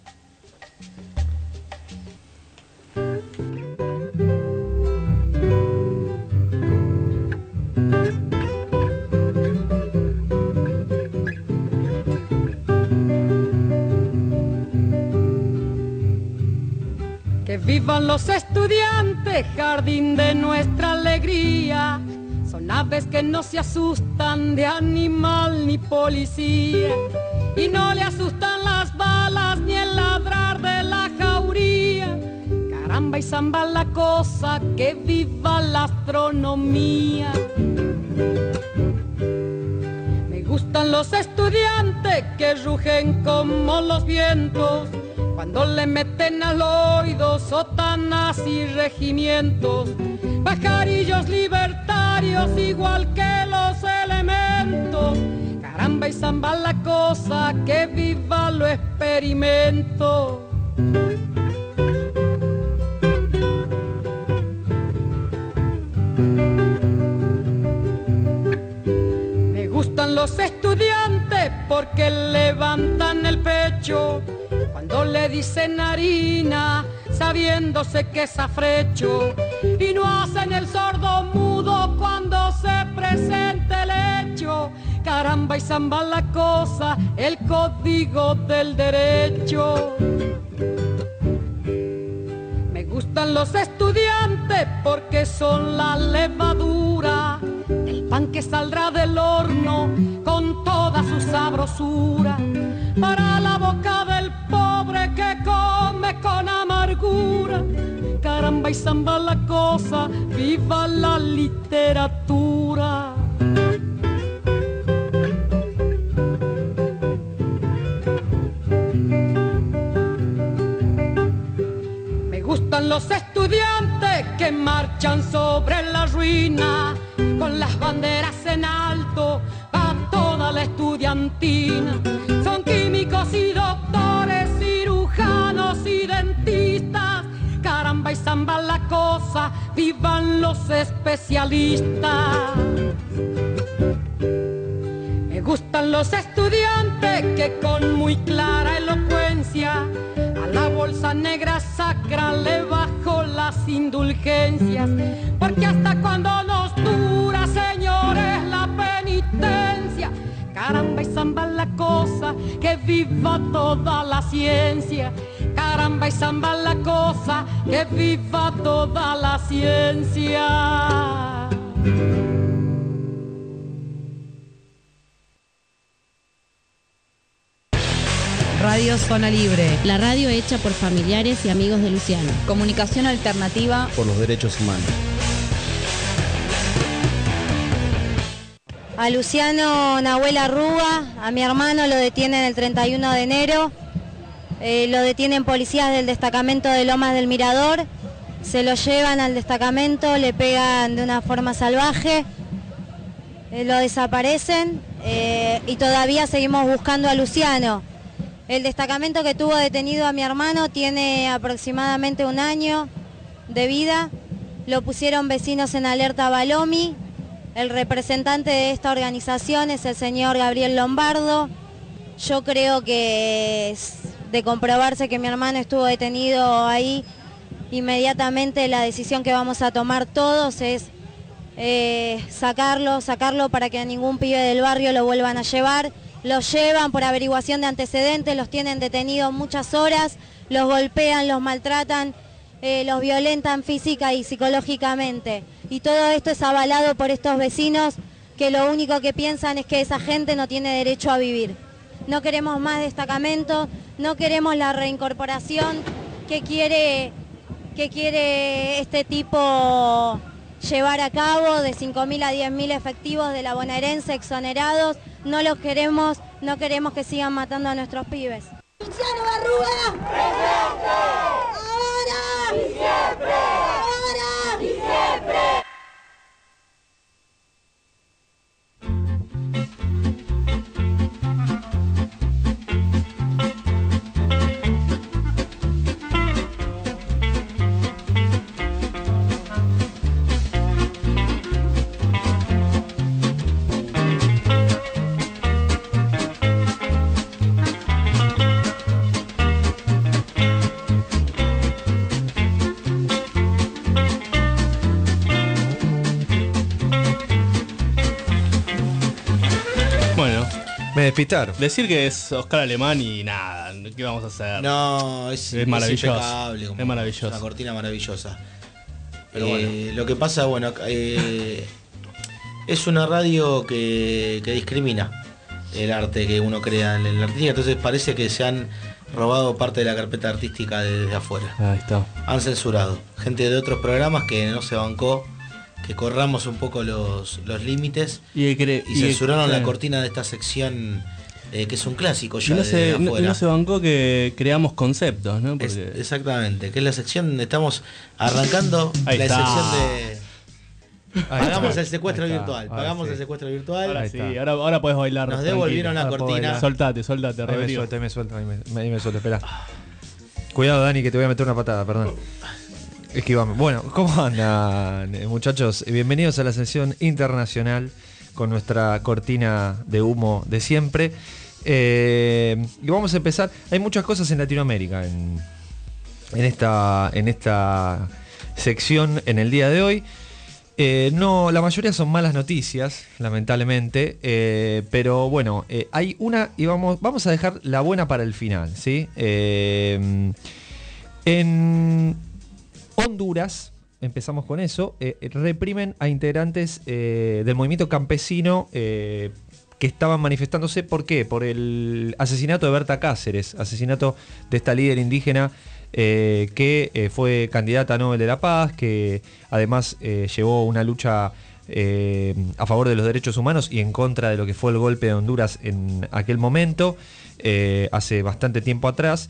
Vivan los estudiantes, jardín de nuestra alegría. Son aves que no se asustan de animal ni policía. Y no le asustan las balas ni el ladrar de la jauría. Caramba y zamba la cosa, que viva la astronomía. Me gustan los estudiantes que rugen como los vientos cuando le meten al oído sotanas y regimientos, pajarillos libertarios igual que los elementos. Caramba y zamba la cosa, que viva lo experimento. Me gustan los estudiantes porque levantan el pecho le dicen harina, sabiéndose que es afrecho, y no hacen el sordo mudo cuando se presenta el hecho. Caramba y zamba la cosa, el código del derecho. Me gustan los estudiantes porque son la levadura del pan que saldrá del horno con toda su sabrosura para la boca Caramba y zamba la cosa, viva la literatura. Me gustan los estudiantes que marchan sobre la ruina con las banderas en alto a toda la estudiantina. Son químicos y doctores, Zamba la cosa, vivan los especialistas. Me gustan los estudiantes que con muy clara elocuencia a la bolsa negra sacra le bajo las indulgencias. Porque hasta cuando nos Caramba y zamba la cosa, que viva toda la ciencia. Caramba y zamba la cosa, que viva toda la ciencia. Radio Zona Libre. La radio hecha por familiares y amigos de Luciano. Comunicación alternativa Por los derechos humanos. A Luciano Nahuel Arruga, a mi hermano lo detienen el 31 de enero, eh, lo detienen policías del destacamento de Lomas del Mirador, se lo llevan al destacamento, le pegan de una forma salvaje, eh, lo desaparecen eh, y todavía seguimos buscando a Luciano. El destacamento que tuvo detenido a mi hermano tiene aproximadamente un año de vida, lo pusieron vecinos en alerta Balomi, el representante de esta organización es el señor Gabriel Lombardo. Yo creo que de comprobarse que mi hermano estuvo detenido ahí, inmediatamente la decisión que vamos a tomar todos es eh, sacarlo, sacarlo para que a ningún pibe del barrio lo vuelvan a llevar. Los llevan por averiguación de antecedentes, los tienen detenidos muchas horas, los golpean, los maltratan, eh, los violentan física y psicológicamente. Y todo esto es avalado por estos vecinos que lo único que piensan es que esa gente no tiene derecho a vivir. No queremos más destacamentos, no queremos la reincorporación que quiere, que quiere este tipo llevar a cabo de 5.000 a 10.000 efectivos de la bonaerense exonerados. No los queremos, no queremos que sigan matando a nuestros pibes. Luciano Barruga. Ahora. Y siempre. Me despistaron. Decir que es Oscar Alemán y nada, ¿qué vamos a hacer? No, es, es maravilloso. es maravilloso. Una cortina maravillosa. Pero Eh, bueno. Lo que pasa, bueno, eh, es una radio que, que discrimina el arte que uno crea en la artística, entonces parece que se han robado parte de la carpeta artística desde afuera. Ahí está. Han censurado. Gente de otros programas que no se bancó, que corramos un poco los, los límites Y, censuraron la cortina de esta sección eh, que es un clásico Y no, se, no- afuera. no se bancó que creamos conceptos, ¿no? Es- exactamente, que es la sección, estamos arrancando Ahí la está. sección de... Ahí Pagamos está. el secuestro virtual, Ahora pagamos sí. el secuestro virtual. ahora sí, ahora, ahora puedes bailar. Nos devolvieron la cortina. Soltate, soltate, Ahí me ahí me suelto, ahí me, ahí me suelto, espera. Cuidado, Dani, que te voy a meter una patada, perdón. Esquivame. Bueno, ¿cómo andan, eh, muchachos? Bienvenidos a la sesión internacional con nuestra cortina de humo de siempre. Eh, y vamos a empezar. Hay muchas cosas en Latinoamérica en, esta, en esta sección en el día de hoy. Eh, no, la mayoría son malas noticias, lamentablemente, pero bueno, hay una y vamos, vamos a dejar la buena para el final, ¿sí? En Honduras, empezamos con eso, eh, reprimen a integrantes eh, del movimiento campesino eh, que estaban manifestándose, ¿por qué? Por el asesinato de Berta Cáceres, asesinato de esta líder indígena eh, que fue candidata a Nobel de la Paz, que además llevó una lucha a favor de los derechos humanos y en contra de lo que fue el golpe de Honduras en aquel momento, hace bastante tiempo atrás.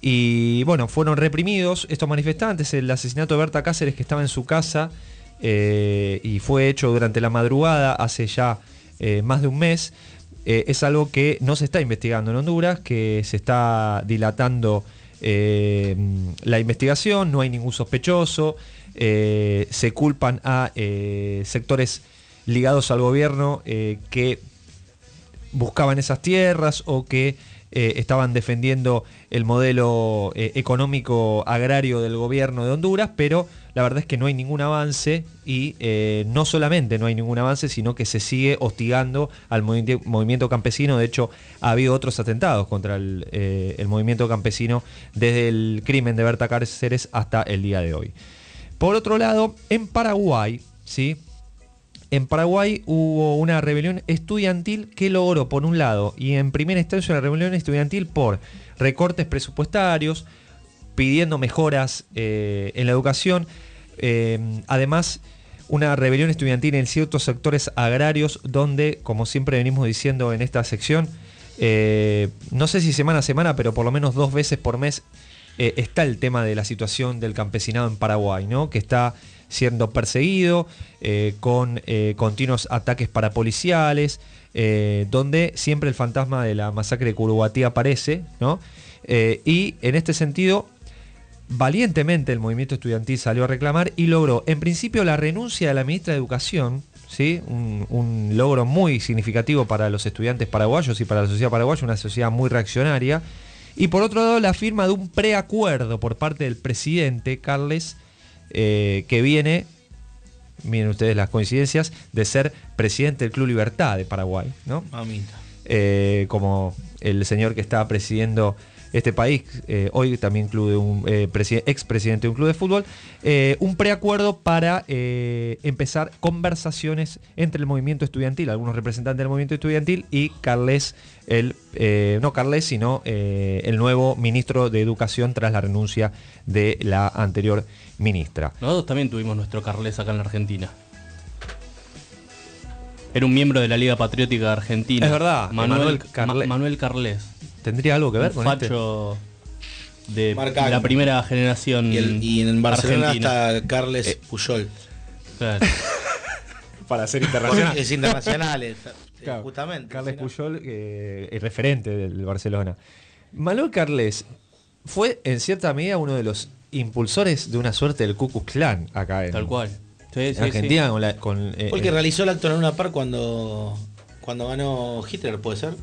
Y bueno, fueron reprimidos estos manifestantes, el asesinato de Berta Cáceres que estaba en su casa eh, y fue hecho durante la madrugada hace ya eh, más de un mes. Eh, es algo que no se está investigando en Honduras, que se está dilatando la investigación, no hay ningún sospechoso, se culpan a sectores ligados al gobierno que buscaban esas tierras o que eh, estaban defendiendo el modelo eh, económico agrario del gobierno de Honduras, pero la verdad es que no hay ningún avance y eh, no solamente no hay ningún avance, sino que se sigue hostigando al movi- movimiento campesino. De hecho, ha habido otros atentados contra el, el movimiento campesino desde el crimen de Berta Cáceres hasta el día de hoy. Por otro lado, en Paraguay, ¿sí? En Paraguay hubo una rebelión estudiantil que logró, por un lado, y en primera instancia una rebelión estudiantil por recortes presupuestarios, pidiendo mejoras eh, en la educación, eh, además una rebelión estudiantil en ciertos sectores agrarios donde, como siempre venimos diciendo en esta sección, eh, no sé si semana a semana, pero por lo menos dos veces por mes está el tema de la situación del campesinado en Paraguay, ¿no? Que está siendo perseguido eh, con eh, continuos ataques parapoliciales, eh, donde siempre el fantasma de la masacre de Curuguatí aparece, ¿no? Eh, y en este sentido, valientemente el movimiento estudiantil salió a reclamar y logró, en principio, la renuncia de la ministra de Educación, ¿sí? un, un logro muy significativo para los estudiantes paraguayos y para la sociedad paraguaya, una sociedad muy reaccionaria. Y por otro lado, la firma de un preacuerdo por parte del presidente Carles, eh, que viene, miren ustedes las coincidencias, de ser presidente del Club Libertad de Paraguay, ¿no? Mamita. Eh, como el señor que está presidiendo este país, eh, hoy también club de un eh, preside- expresidente de un club de fútbol, eh, un preacuerdo para empezar conversaciones entre el movimiento estudiantil, algunos representantes del movimiento estudiantil y Carles, el, no Carles, sino el nuevo ministro de Educación tras la renuncia de la anterior ministra. Nosotros también tuvimos nuestro Carles acá en la Argentina. Era un miembro de la Liga Patriótica de Argentina. Es verdad, Manuel, Emanuel Ma- Carle- Manuel Carles. ¿Tendría algo que ver un con este? facho de la primera generación Y, el- y en Barcelona argentina. está Carles Eh, Puyol. Claro. Para ser Es internacional, es- Claro, justamente. Carles si no- Puyol, eh, el referente del Barcelona. Manuel Carles fue en cierta medida uno de los impulsores de una suerte del Ku Klux Klan acá en, Tal cual. Sí, en sí, Argentina. sí. Con la- con, eh, el que eh, realizó el acto en una par cuando, cuando ganó Hitler, ¿puede ser?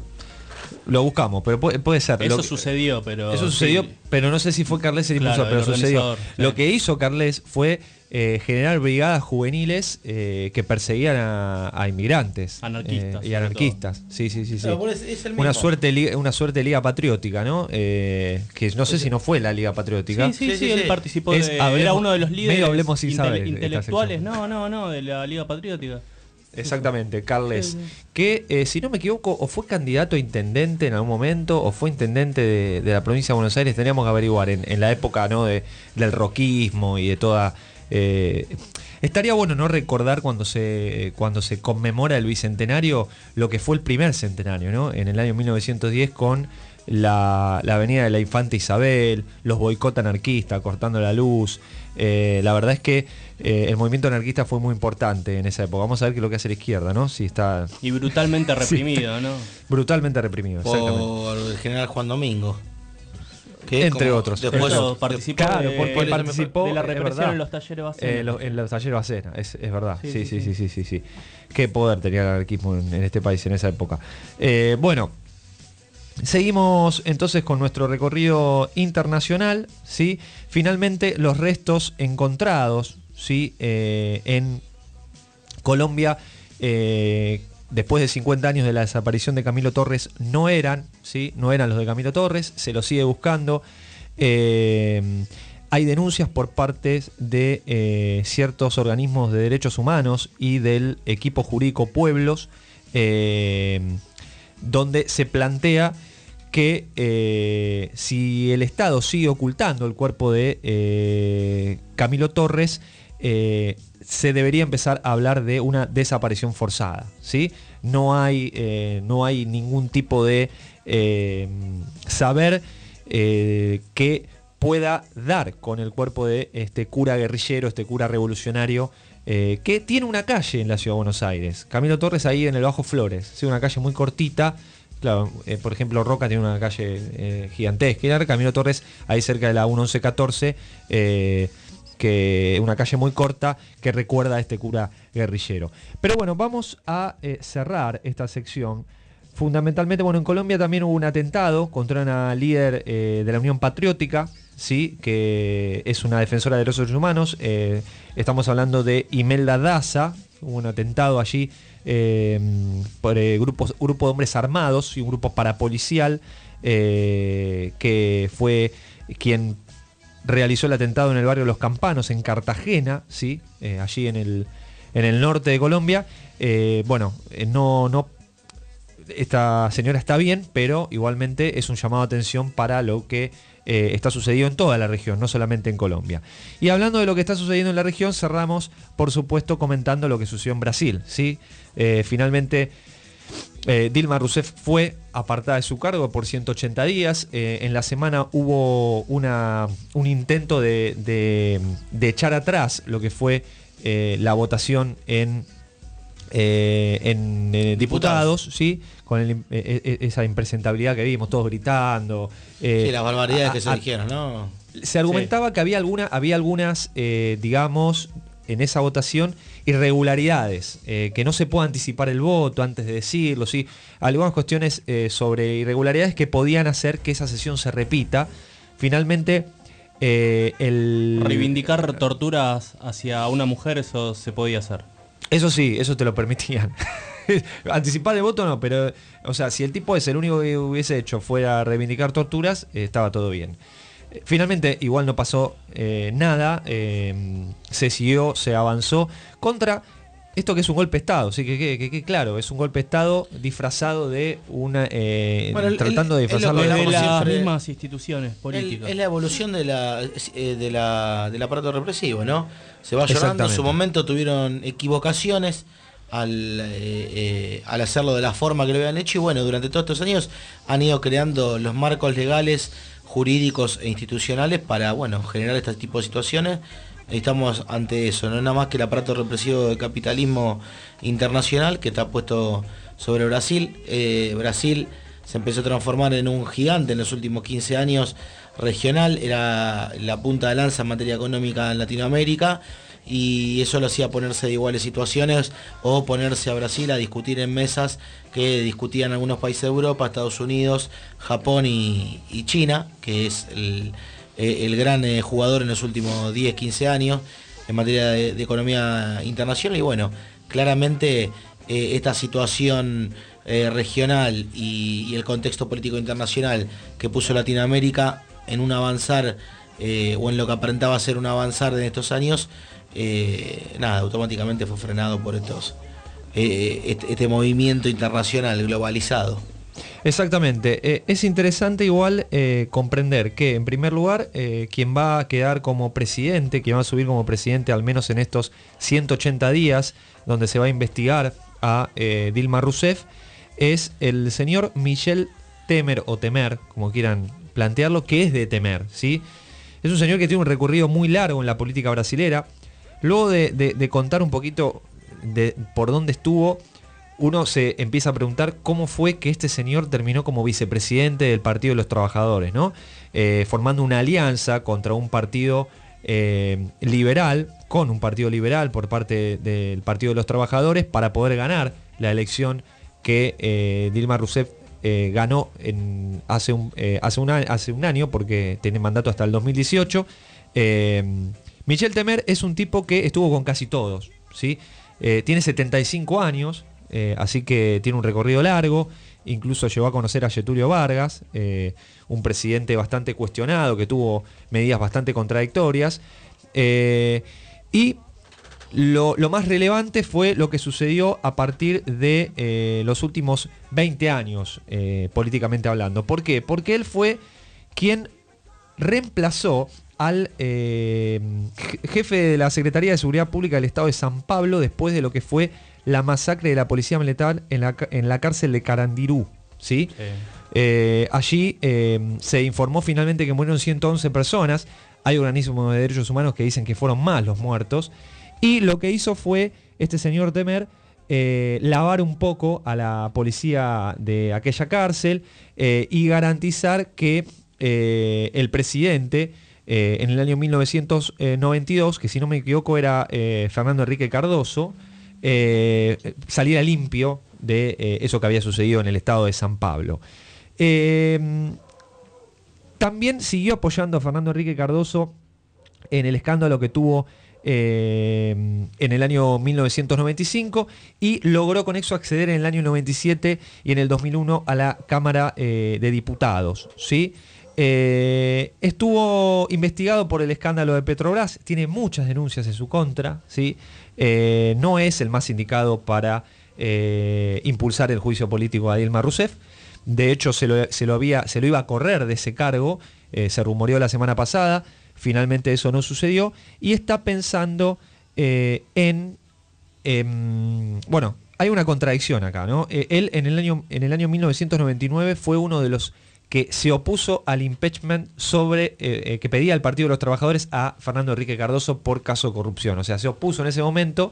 Lo buscamos, pero puede, puede ser. Eso Lo- sucedió, pero. Eso sucedió, sí. pero no sé si fue Carles el Claro, impulsor, pero el sucedió. Lo que hizo Carles fue eh, generar brigadas juveniles eh, que perseguían a, a inmigrantes Anarquistas, eh, y sobre anarquistas. Sí, sí, sí, sí. Es- es una suerte, una suerte de liga patriótica, ¿no? Eh, que no sé si no fue la liga patriótica. Sí, sí, sí, Sí, sí, él sí. participó Es- de, hablemos- era uno de los líderes intele- intelectuales, no, no, no, de la Liga Patriótica. Exactamente, Carles. Sí, Que, eh, si no me equivoco, o fue candidato a intendente en algún momento, o fue intendente de, de la provincia de Buenos Aires. Teníamos que averiguar en, en la época ¿no? de, del roquismo y de toda. Eh, estaría bueno no recordar cuando se, cuando se conmemora el bicentenario lo que fue el primer centenario, ¿no? En el año 1910 con la, la avenida de la Infanta Isabel, los boicot anarquistas, cortando la luz. Eh, la verdad es que eh, el movimiento anarquista fue muy importante en esa época. Vamos a ver qué es lo que hace la izquierda, ¿no? Si está Y brutalmente reprimido, ¿no? brutalmente reprimido, exactamente. Por el general Juan Domingo. Que Entre como otros. Después, participó Claro, de, porque participó de la es represión verdad. en los talleres Bacena. Eh, lo- en los talleres Bacena, es, es verdad. Sí Sí, sí sí, sí, sí, sí, sí, Qué poder tenía el anarquismo en, en este país en esa época. Eh, bueno, seguimos entonces con nuestro recorrido internacional. ¿sí? Finalmente, los restos encontrados ¿sí? Eh, en Colombia, eh, después de 50 años de la desaparición de Camilo Torres, no eran, ¿sí? no eran los de Camilo Torres, se los sigue buscando. Eh, hay denuncias por parte de eh, ciertos organismos de derechos humanos y del equipo jurídico Pueblos, eh, donde se plantea que si el Estado sigue ocultando el cuerpo de Camilo Torres, eh, se debería empezar a hablar de una desaparición forzada. ¿sí? No, hay, eh, no hay ningún tipo de eh, saber que pueda dar con el cuerpo de este cura guerrillero, este cura revolucionario, que tiene una calle en la ciudad de Buenos Aires. Camilo Torres ahí en el Bajo Flores, ¿sí? una calle muy cortita. Claro, por ejemplo, Roca tiene una calle gigantesca. Camilo Torres, ahí cerca de la 1114, eh, que una calle muy corta que recuerda a este cura guerrillero. Pero bueno, vamos a eh, cerrar esta sección. Fundamentalmente, bueno, en Colombia también hubo un atentado contra una líder eh, de la Unión Patriótica, sí, que es una defensora de los derechos humanos. Eh, estamos hablando de Imelda Daza, hubo un atentado allí por grupos, grupo de hombres armados y un grupo parapolicial que fue quien realizó el atentado en el barrio Los Campanos, en Cartagena, ¿sí? Eh, allí en el, en el norte de Colombia. Eh, bueno, eh, no, no, esta señora está bien, pero igualmente es un llamado de atención para lo que está sucediendo en toda la región, no solamente en Colombia. Y hablando de lo que está sucediendo en la región, cerramos, por supuesto, comentando lo que sucedió en Brasil. ¿sí? Finalmente, eh, Dilma Rousseff fue apartada de su cargo por 180 días. Eh, en la semana hubo una, un intento de, de- de echar atrás lo que fue eh, la votación en, en diputados, ¿sí? con el esa impresentabilidad que vimos, todos gritando. Sí, las barbaridades a- que se a- dijeron, ¿no? se argumentaba que había, alguna, había algunas, digamos, en esa votación irregularidades, eh, que no se puede anticipar el voto antes de decirlo, ¿sí? algunas cuestiones eh, sobre irregularidades que podían hacer que esa sesión se repita. Finalmente, eh, el... Reivindicar torturas hacia una mujer, eso se podía hacer. Eso sí, eso te lo permitían. Anticipar el voto no, pero, o sea, si el tipo es el único que hubiese hecho fuera reivindicar torturas, eh, estaba todo bien. Finalmente, igual no pasó eh, nada, eh, se siguió, se avanzó contra esto que es un golpe de Estado, sí que, que, que- que claro, es un golpe de Estado disfrazado de una. eh, Bueno, tratando de el- disfrazarlo de las mismas instituciones políticas. El- es la evolución de la, eh, de la- del aparato represivo, ¿no? Se va llorando. En su momento tuvieron equivocaciones al, eh, eh, al hacerlo de la forma que lo habían hecho y bueno, durante todos estos años han ido creando los marcos legales, jurídicos e institucionales para, bueno, generar este tipo de situaciones. Estamos ante eso, no nada más que el aparato represivo del capitalismo internacional que está puesto sobre Brasil. Eh, Brasil se empezó a transformar en un gigante en los últimos 15 años regional, era la punta de lanza en materia económica en Latinoamérica y eso lo hacía ponerse de iguales situaciones o ponerse a Brasil a discutir en mesas que discutían algunos países de Europa, Estados Unidos, Japón y, China, que es el, eh, gran eh, jugador en los últimos 10, 15 años en materia de, economía internacional. Y bueno, claramente eh, esta situación regional y, el contexto político internacional que puso Latinoamérica en un avanzar o en lo que aparentaba ser un avanzar de estos años, eh, nada, automáticamente fue frenado por estos, eh, este, este, movimiento internacional globalizado. Exactamente. Eh, es interesante igual comprender que, en primer lugar, quien va a quedar como presidente, quien va a subir como presidente al menos en estos 180 días, donde se va a investigar a Dilma Rousseff, es el señor Michel Temer o Temer, como quieran plantearlo, que es de temer. ¿sí? Es un señor que tiene un recorrido muy largo en la política brasilera. Luego de, contar un poquito de por dónde estuvo, uno se empieza a preguntar cómo fue que este señor terminó como vicepresidente del Partido de los Trabajadores, ¿no? Eh, formando una alianza contra un partido eh, liberal, con un partido liberal por parte del Partido de los Trabajadores, para poder ganar la elección que eh, Dilma Rousseff ganó hace, un, año, porque tiene mandato hasta el 2018. Michel Temer es un tipo que estuvo con casi todos, ¿sí? Eh, tiene 75 años, eh, así que tiene un recorrido largo, incluso llegó a conocer a Getulio Vargas, eh, un presidente bastante cuestionado, que tuvo medidas bastante contradictorias, y lo, lo, más relevante fue lo que sucedió a partir de los últimos 20 años, políticamente hablando. ¿Por qué? Porque él fue quien reemplazó al eh, jefe de la Secretaría de Seguridad Pública del Estado de San Pablo después de lo que fue la masacre de la policía militar en la, en la cárcel de Carandirú. ¿sí? Eh, allí eh, se informó finalmente que murieron 111 personas. Hay organismos de derechos humanos que dicen que fueron más los muertos. Y lo que hizo fue este señor Temer lavar un poco a la policía de aquella cárcel y garantizar que el presidente eh, en el año 1992, que si no me equivoco era eh, Fernando Enrique Cardoso, eh, saliera limpio de eso que había sucedido en el estado de San Pablo. también siguió apoyando a Fernando Enrique Cardoso en el escándalo que tuvo en el año 1995 y logró con eso acceder en el año 97 y en el 2001 a la Cámara de Diputados. ¿sí? Eh, estuvo investigado por el escándalo de Petrobras, tiene muchas denuncias en su contra, ¿sí? Eh, no es el más indicado para eh, impulsar el juicio político a Dilma Rousseff. De hecho, se lo, se lo iba a correr de ese cargo, se rumoreó la semana pasada, finalmente eso no sucedió, y está pensando en, Bueno, hay una contradicción acá, ¿no? él en el, año, en el año 1999 fue uno de los que se opuso al impeachment sobre eh, eh, que pedía el Partido de los Trabajadores a Fernando Enrique Cardoso por caso de corrupción. O sea, se opuso en ese momento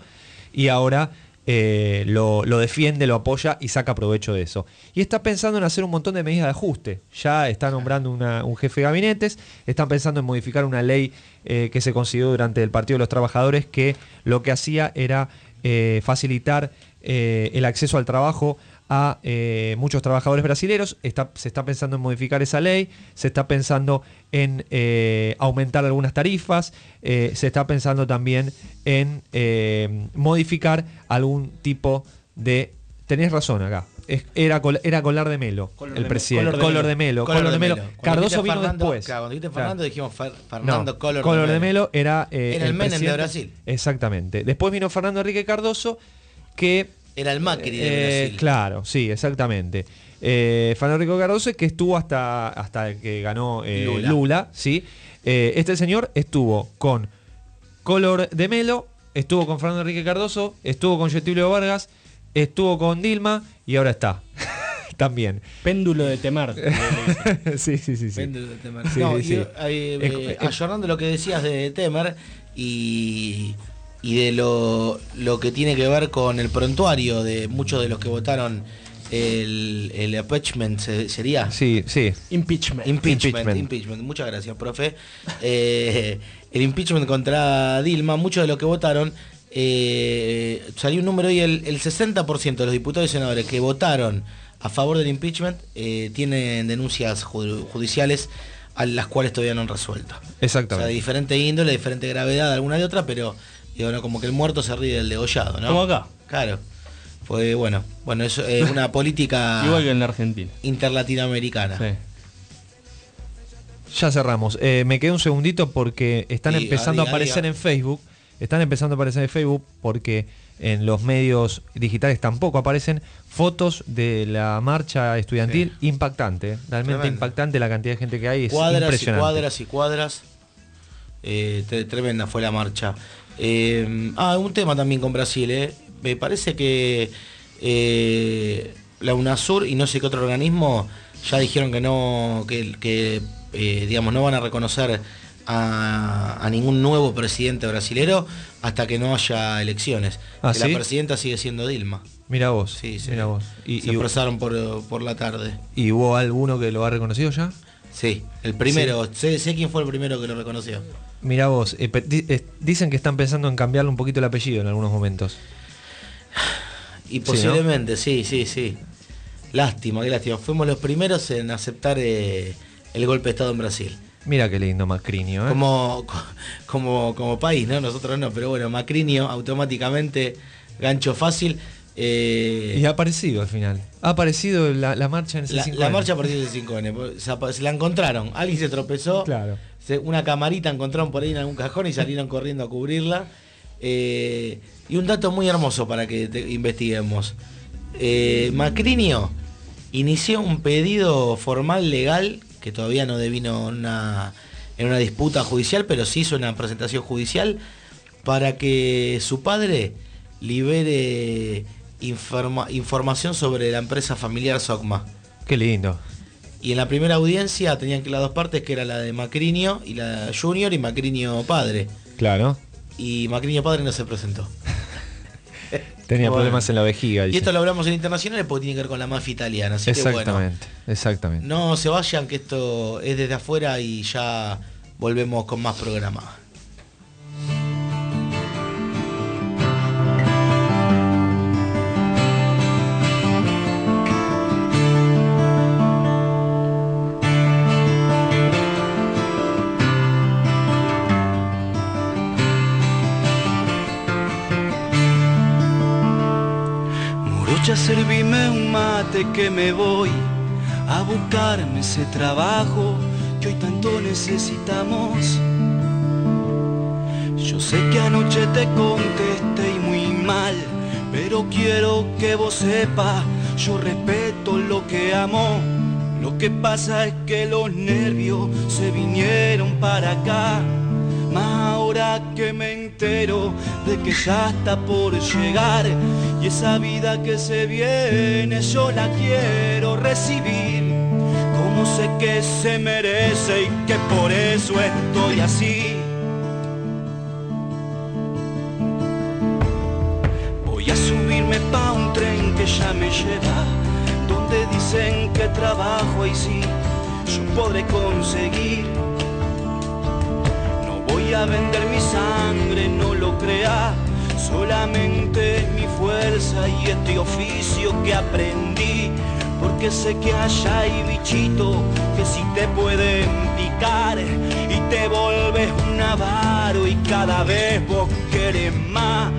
y ahora eh, lo, defiende, lo apoya y saca provecho de eso. Y está pensando en hacer un montón de medidas de ajuste. Ya está nombrando un jefe de gabinetes, están pensando en modificar una ley que se consiguió durante el Partido de los Trabajadores que lo que hacía era facilitar el acceso al trabajo a eh, muchos trabajadores brasileños. se está pensando en modificar esa ley, se está pensando en eh, aumentar algunas tarifas, eh, se está pensando también en modificar algún tipo de... Tenés razón acá. era, era Colar de Melo, el presidente. Color de Melo. Color de Melo. Cardoso vino después. cuando dijiste Fernando dijimos Fernando Color, Color de Melo. era era el, Menem de Brasil. Exactamente. Después vino Fernando Enrique Cardoso que era el Macri de eh, Claro, sí, exactamente. Eh, Fernando Rico Cardoso, que estuvo hasta, hasta que ganó eh, Lula. ¿sí? Eh, este señor estuvo con Color de Melo, estuvo con Fernando Enrique Cardoso, estuvo con Getulio Vargas, estuvo con Dilma y ahora está. También. Péndulo de temar. sí, sí, sí, Péndulo de temar. no, ayornando lo que decías de Temer y y de lo, que tiene que ver con el prontuario de muchos de los que votaron el, el impeachment se- sería. Sí, sí. Impeachment. Impeachment, Impeachment. impeachment. Muchas gracias, profe. Eh, el impeachment contra Dilma, muchos de los que votaron, eh, salió un número y el, el 60% de los diputados y senadores que votaron a favor del impeachment eh, tienen denuncias ju- judiciales a las cuales todavía no han resuelto. O sea, de Exactamente. diferente índole, de diferente gravedad, alguna de otra, pero digo, no, como que el muerto se ríe del degollado, ¿no? Como acá. Claro. Fue bueno, bueno, es eh, una política Igual que en la Argentina. interlatinoamericana. Sí. Ya cerramos. Eh, me quedé un segundito porque están Diga, empezando diga, a aparecer diga. en Facebook. Están empezando a aparecer en Facebook porque en los medios digitales tampoco aparecen fotos de la marcha estudiantil impactante. Realmente Tremendo. impactante la cantidad de gente que hay. Es cuadras y cuadras y cuadras. Eh, tre- tremenda fue la marcha. Eh, ah, un tema también con Brasil, eh. Me parece que eh, la UNASUR y no sé qué otro organismo ya dijeron que no, que, que, eh, digamos, no van a reconocer a, a ningún nuevo presidente brasilero hasta que no haya elecciones. Ah. La presidenta sigue siendo Dilma. Mira vos. Sí, sí. Mira vos. Y, Se y- expresaron por, por la tarde. ¿y hubo alguno que lo ha reconocido ya? Sí, el primero. Sé, sé quién fue el primero que lo reconoció. Mira vos. eh, di- eh, dicen que están pensando en cambiarle un poquito el apellido en algunos momentos. Y Sí, ¿no? posiblemente, sí, sí, sí. Lástima, qué lástima. Fuimos los primeros en aceptar eh, el golpe de Estado en Brasil. Mira qué lindo Macrinio. ¿eh? Como, como, como país, ¿no? Nosotros no, pero bueno, Macrinio automáticamente, gancho fácil. Eh, Y ha aparecido al final. Ha aparecido la, la marcha en ese la, 5 la marcha a partir del 5N. Se, la encontraron. Alguien se tropezó. Claro. se- una camarita encontraron por ahí en algún cajón y salieron corriendo a cubrirla. Eh, y un dato muy hermoso para que te- investiguemos. Eh, Macrinio inició un pedido formal legal que todavía no devino en una, en una disputa judicial, pero sí hizo una presentación judicial para que su padre libere informa- información sobre la empresa familiar Socma. Qué lindo. Y en la primera audiencia tenían que las dos partes, que era la de Macrinio y la Junior y Macrinio padre. Claro. Y Macrinio padre no se presentó. Tenía Bueno. problemas en la vejiga. Y esto lo hablamos en internacionales porque tiene que ver con la mafia italiana. Así que bueno, Exactamente, exactamente. no se vayan que esto es desde afuera y ya volvemos con más programa. Morocha, servime un mate que me voy a buscarme ese trabajo que hoy tanto necesitamos. Yo sé que anoche te contesté y muy mal, pero quiero que vos sepas, yo respeto lo que amo. Lo que pasa es que los nervios se vinieron para acá. Más ahora que me de que ya está por llegar y esa vida que se viene yo la quiero recibir como sé que se merece y que por eso estoy así. Voy a subirme pa' un tren que ya me lleva donde dicen que trabajo y sí, yo podré conseguir. A vender mi sangre, no lo crea, solamente es mi fuerza y este oficio que aprendí. Porque sé que allá hay bichitos que si te pueden picar y te volves un avaro y cada vez vos querés más.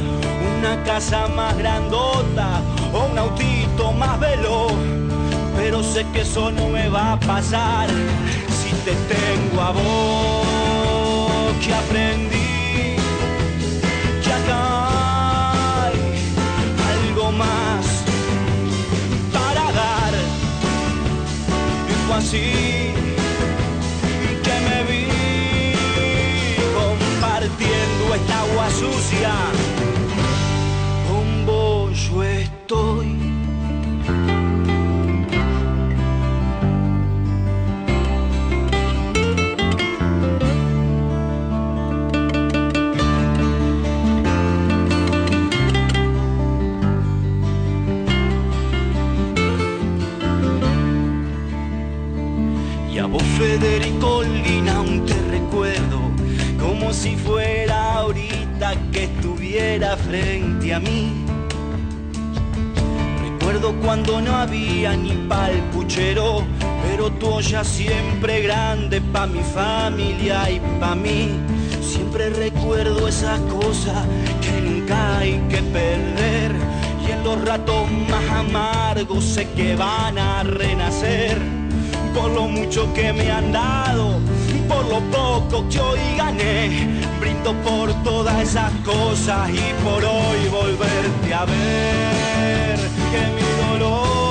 Una casa más grandota o un autito más veloz. Pero sé que eso no me va a pasar si te tengo a vos aprendí que hay algo más para dar. Y fue así que me vi compartiendo esta agua sucia. Con vos Federico Lina, aún te recuerdo como si fuera ahorita que estuviera frente a mí. Recuerdo cuando no había ni pal puchero, pero tu olla siempre grande pa' mi familia y pa' mí. Siempre recuerdo esas cosas que nunca hay que perder. Y en los ratos más amargos sé que van a renacer. Por lo mucho que me han dado, por lo poco que hoy gané. Brindo por todas esas cosas y por hoy volverte a ver. Que mi dolor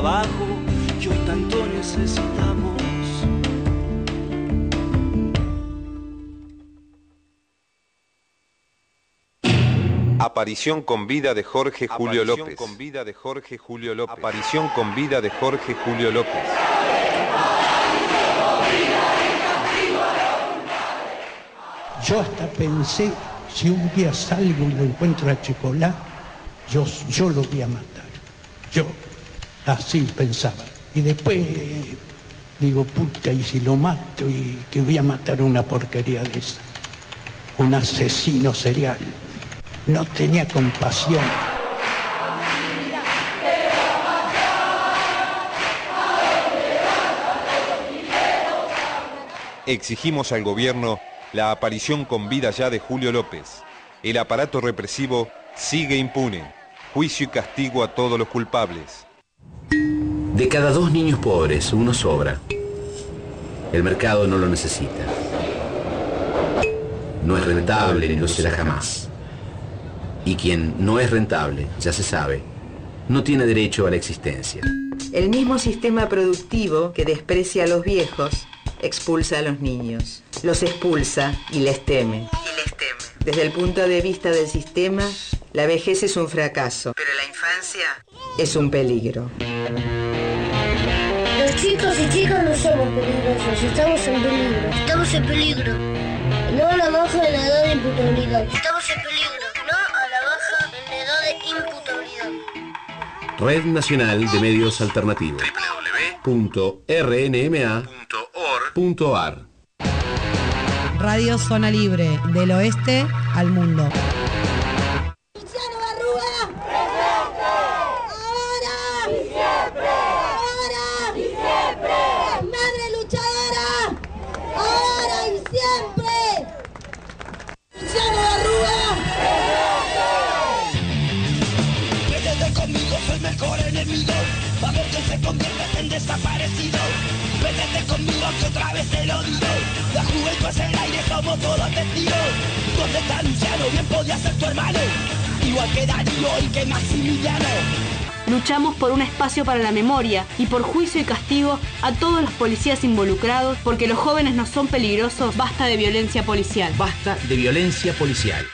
trabajo que hoy tanto necesitamos. Aparición con vida de Jorge Julio López. con vida de Jorge Julio López. Aparición con vida de Jorge Julio López. Yo hasta pensé, si un día salgo y lo encuentro a Chicolá, yo, yo lo voy a matar. Yo, así pensaba. Y después digo, puta, y si lo mato y que voy a matar una porquería de esa. Un asesino serial. No tenía compasión. Exigimos al gobierno la aparición con vida ya de Julio López. El aparato represivo sigue impune. Juicio y castigo a todos los culpables. De cada dos niños pobres, uno sobra. El mercado no lo necesita. No es rentable ni lo será jamás. Y quien no es rentable, ya se sabe, no tiene derecho a la existencia. El mismo sistema productivo que desprecia a los viejos, expulsa a los niños. Los expulsa y les teme. Desde el punto de vista del sistema, la vejez es un fracaso. Pero la infancia es un peligro. Los chicos y chicas no somos peligrosos, estamos en peligro. Estamos en peligro. No a la baja en la edad de imputabilidad. Estamos en peligro. No a la baja en la edad de imputabilidad. Red Nacional de Medios Alternativos. www.rnma.org.ar Radio Zona Libre, del oeste al mundo. A ver que se convierte en desaparecido. Métete conmigo que otra vez te lo digo. La juventud es el aire como todo testigo. ¿Dónde está Luciano? Bien podía ser tu hermano. Igual que Darío y que Maximiliano. Luchamos por un espacio para la memoria y por juicio y castigo a todos los policías involucrados porque los jóvenes no son peligrosos, basta de violencia policial. Basta de violencia policial.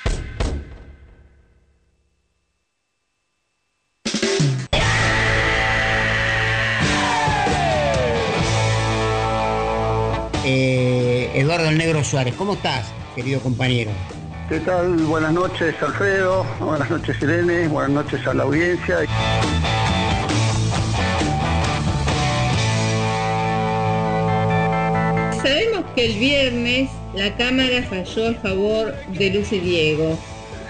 Eduardo el Negro Suárez, ¿cómo estás, querido compañero? ¿Qué tal? Buenas noches, Alfredo. Buenas noches, Irene. Buenas noches a la audiencia. Sabemos que el viernes la Cámara falló a favor de Luz y Diego.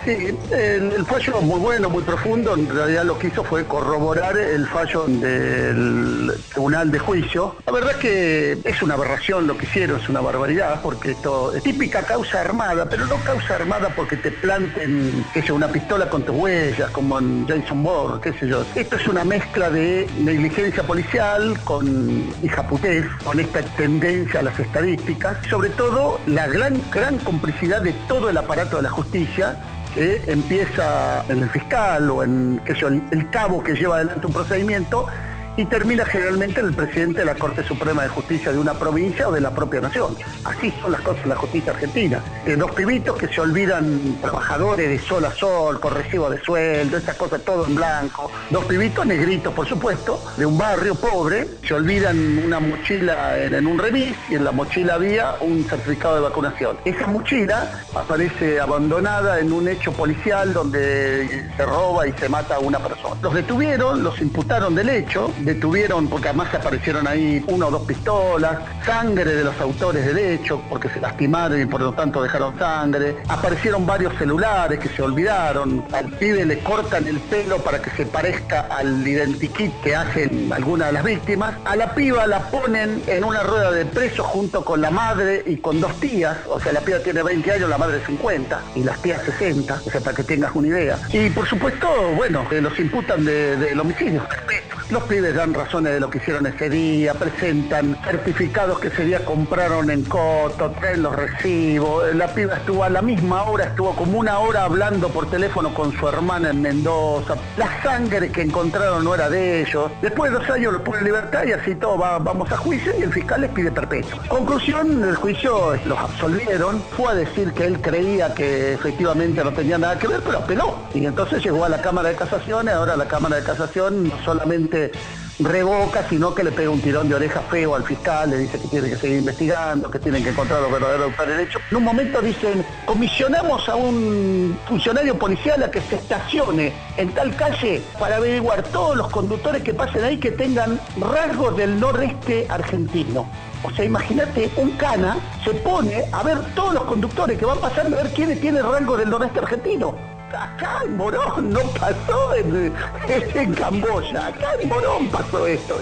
Sí, el, fallo muy bueno, muy profundo. En realidad lo que hizo fue corroborar el fallo del Tribunal de Juicio. La verdad es que es una aberración lo que hicieron, es una barbaridad, porque esto es típica causa armada, pero no causa armada porque te planten, qué sé una pistola con tus huellas, como en Jason Bourne, qué sé yo. Esto es una mezcla de negligencia policial con hijaputez, con esta tendencia a las estadísticas, sobre todo la gran, gran complicidad de todo el aparato de la justicia empieza en el fiscal o en el cabo que lleva adelante un procedimiento y termina generalmente en el presidente de la Corte Suprema de Justicia de una provincia o de la propia nación. Así son las cosas en la justicia argentina. Eh, dos pibitos que se olvidan trabajadores de sol a sol, con recibo de sueldo, esas cosas, todo en blanco. Dos pibitos negritos, por supuesto, de un barrio pobre, se olvidan una mochila en, en un remis y en la mochila había un certificado de vacunación. Esa mochila aparece abandonada en un hecho policial donde se roba y se mata a una persona. Los detuvieron, los imputaron del hecho, detuvieron porque además aparecieron ahí una o dos pistolas, sangre de los autores del hecho porque se lastimaron y por lo tanto dejaron sangre, aparecieron varios celulares que se olvidaron, al pibe le cortan el pelo para que se parezca al identikit que hacen algunas de las víctimas, a la piba la ponen en una rueda de preso junto con la madre y con dos tías, o sea la piba tiene 20 años, la madre 50 y las tías 60, o sea para que tengas una idea. Y por supuesto, bueno, eh, los imputan de, del homicidio. Los pibes dan razones de lo que hicieron ese día, presentan certificados que ese día compraron en Coto, traen los recibos. La piba estuvo a la misma hora, estuvo como una hora hablando por teléfono con su hermana en Mendoza. La sangre que encontraron no era de ellos. Después de dos años los pone en libertad y así todo va- vamos a juicio y el fiscal les pide perpetuo. Conclusión, el juicio los absolvieron. Fue a decir que él creía que efectivamente no tenía nada que ver, pero apeló. Y entonces llegó a la Cámara de Casación y ahora la Cámara de Casación no solamente revoca, sino que le pega un tirón de oreja feo al fiscal, le dice que tiene que seguir investigando, que tienen que encontrar los verdaderos autores del hecho. En un momento dicen, comisionamos a un funcionario policial a que se estacione en tal calle para averiguar todos los conductores que pasen ahí que tengan rasgos del noreste argentino. O sea, imagínate, un cana se pone a ver todos los conductores que van pasando, a ver quiénes tienen rango del noreste argentino. Acá en Morón no pasó en, en Camboya, acá en Morón pasó esto.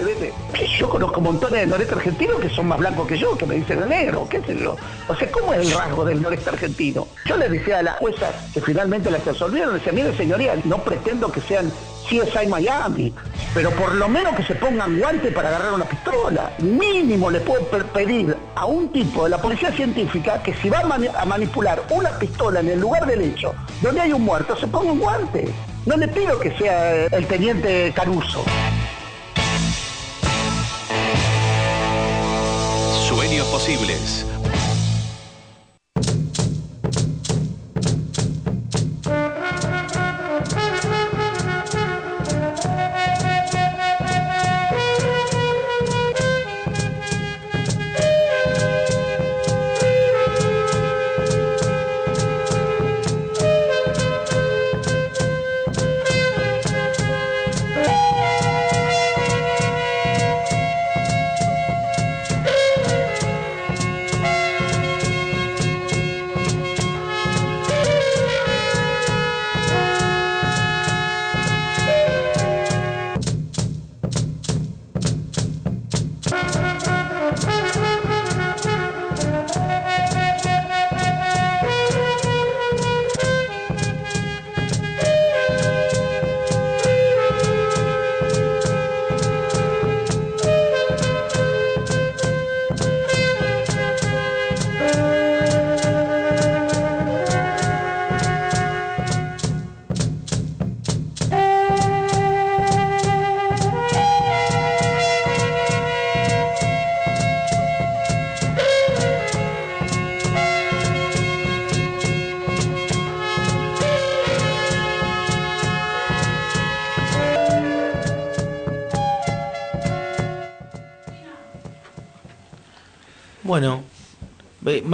Yo conozco montones de noreste argentino que son más blancos que yo, que me dicen el negro, qué sé yo. O sea, ¿cómo es el rasgo del noreste argentino? Yo le decía a las juezas que finalmente las resolvieron, decía, mire señoría, no pretendo que sean CSI Miami, pero por lo menos que se pongan guantes para agarrar una pistola. Mínimo le puedo pedir a un tipo de la policía científica que si va a, a manipular una pistola en el lugar del hecho, donde hay un muerto, se ponga un guante. No le pido que sea el teniente Caruso. Sueños posibles.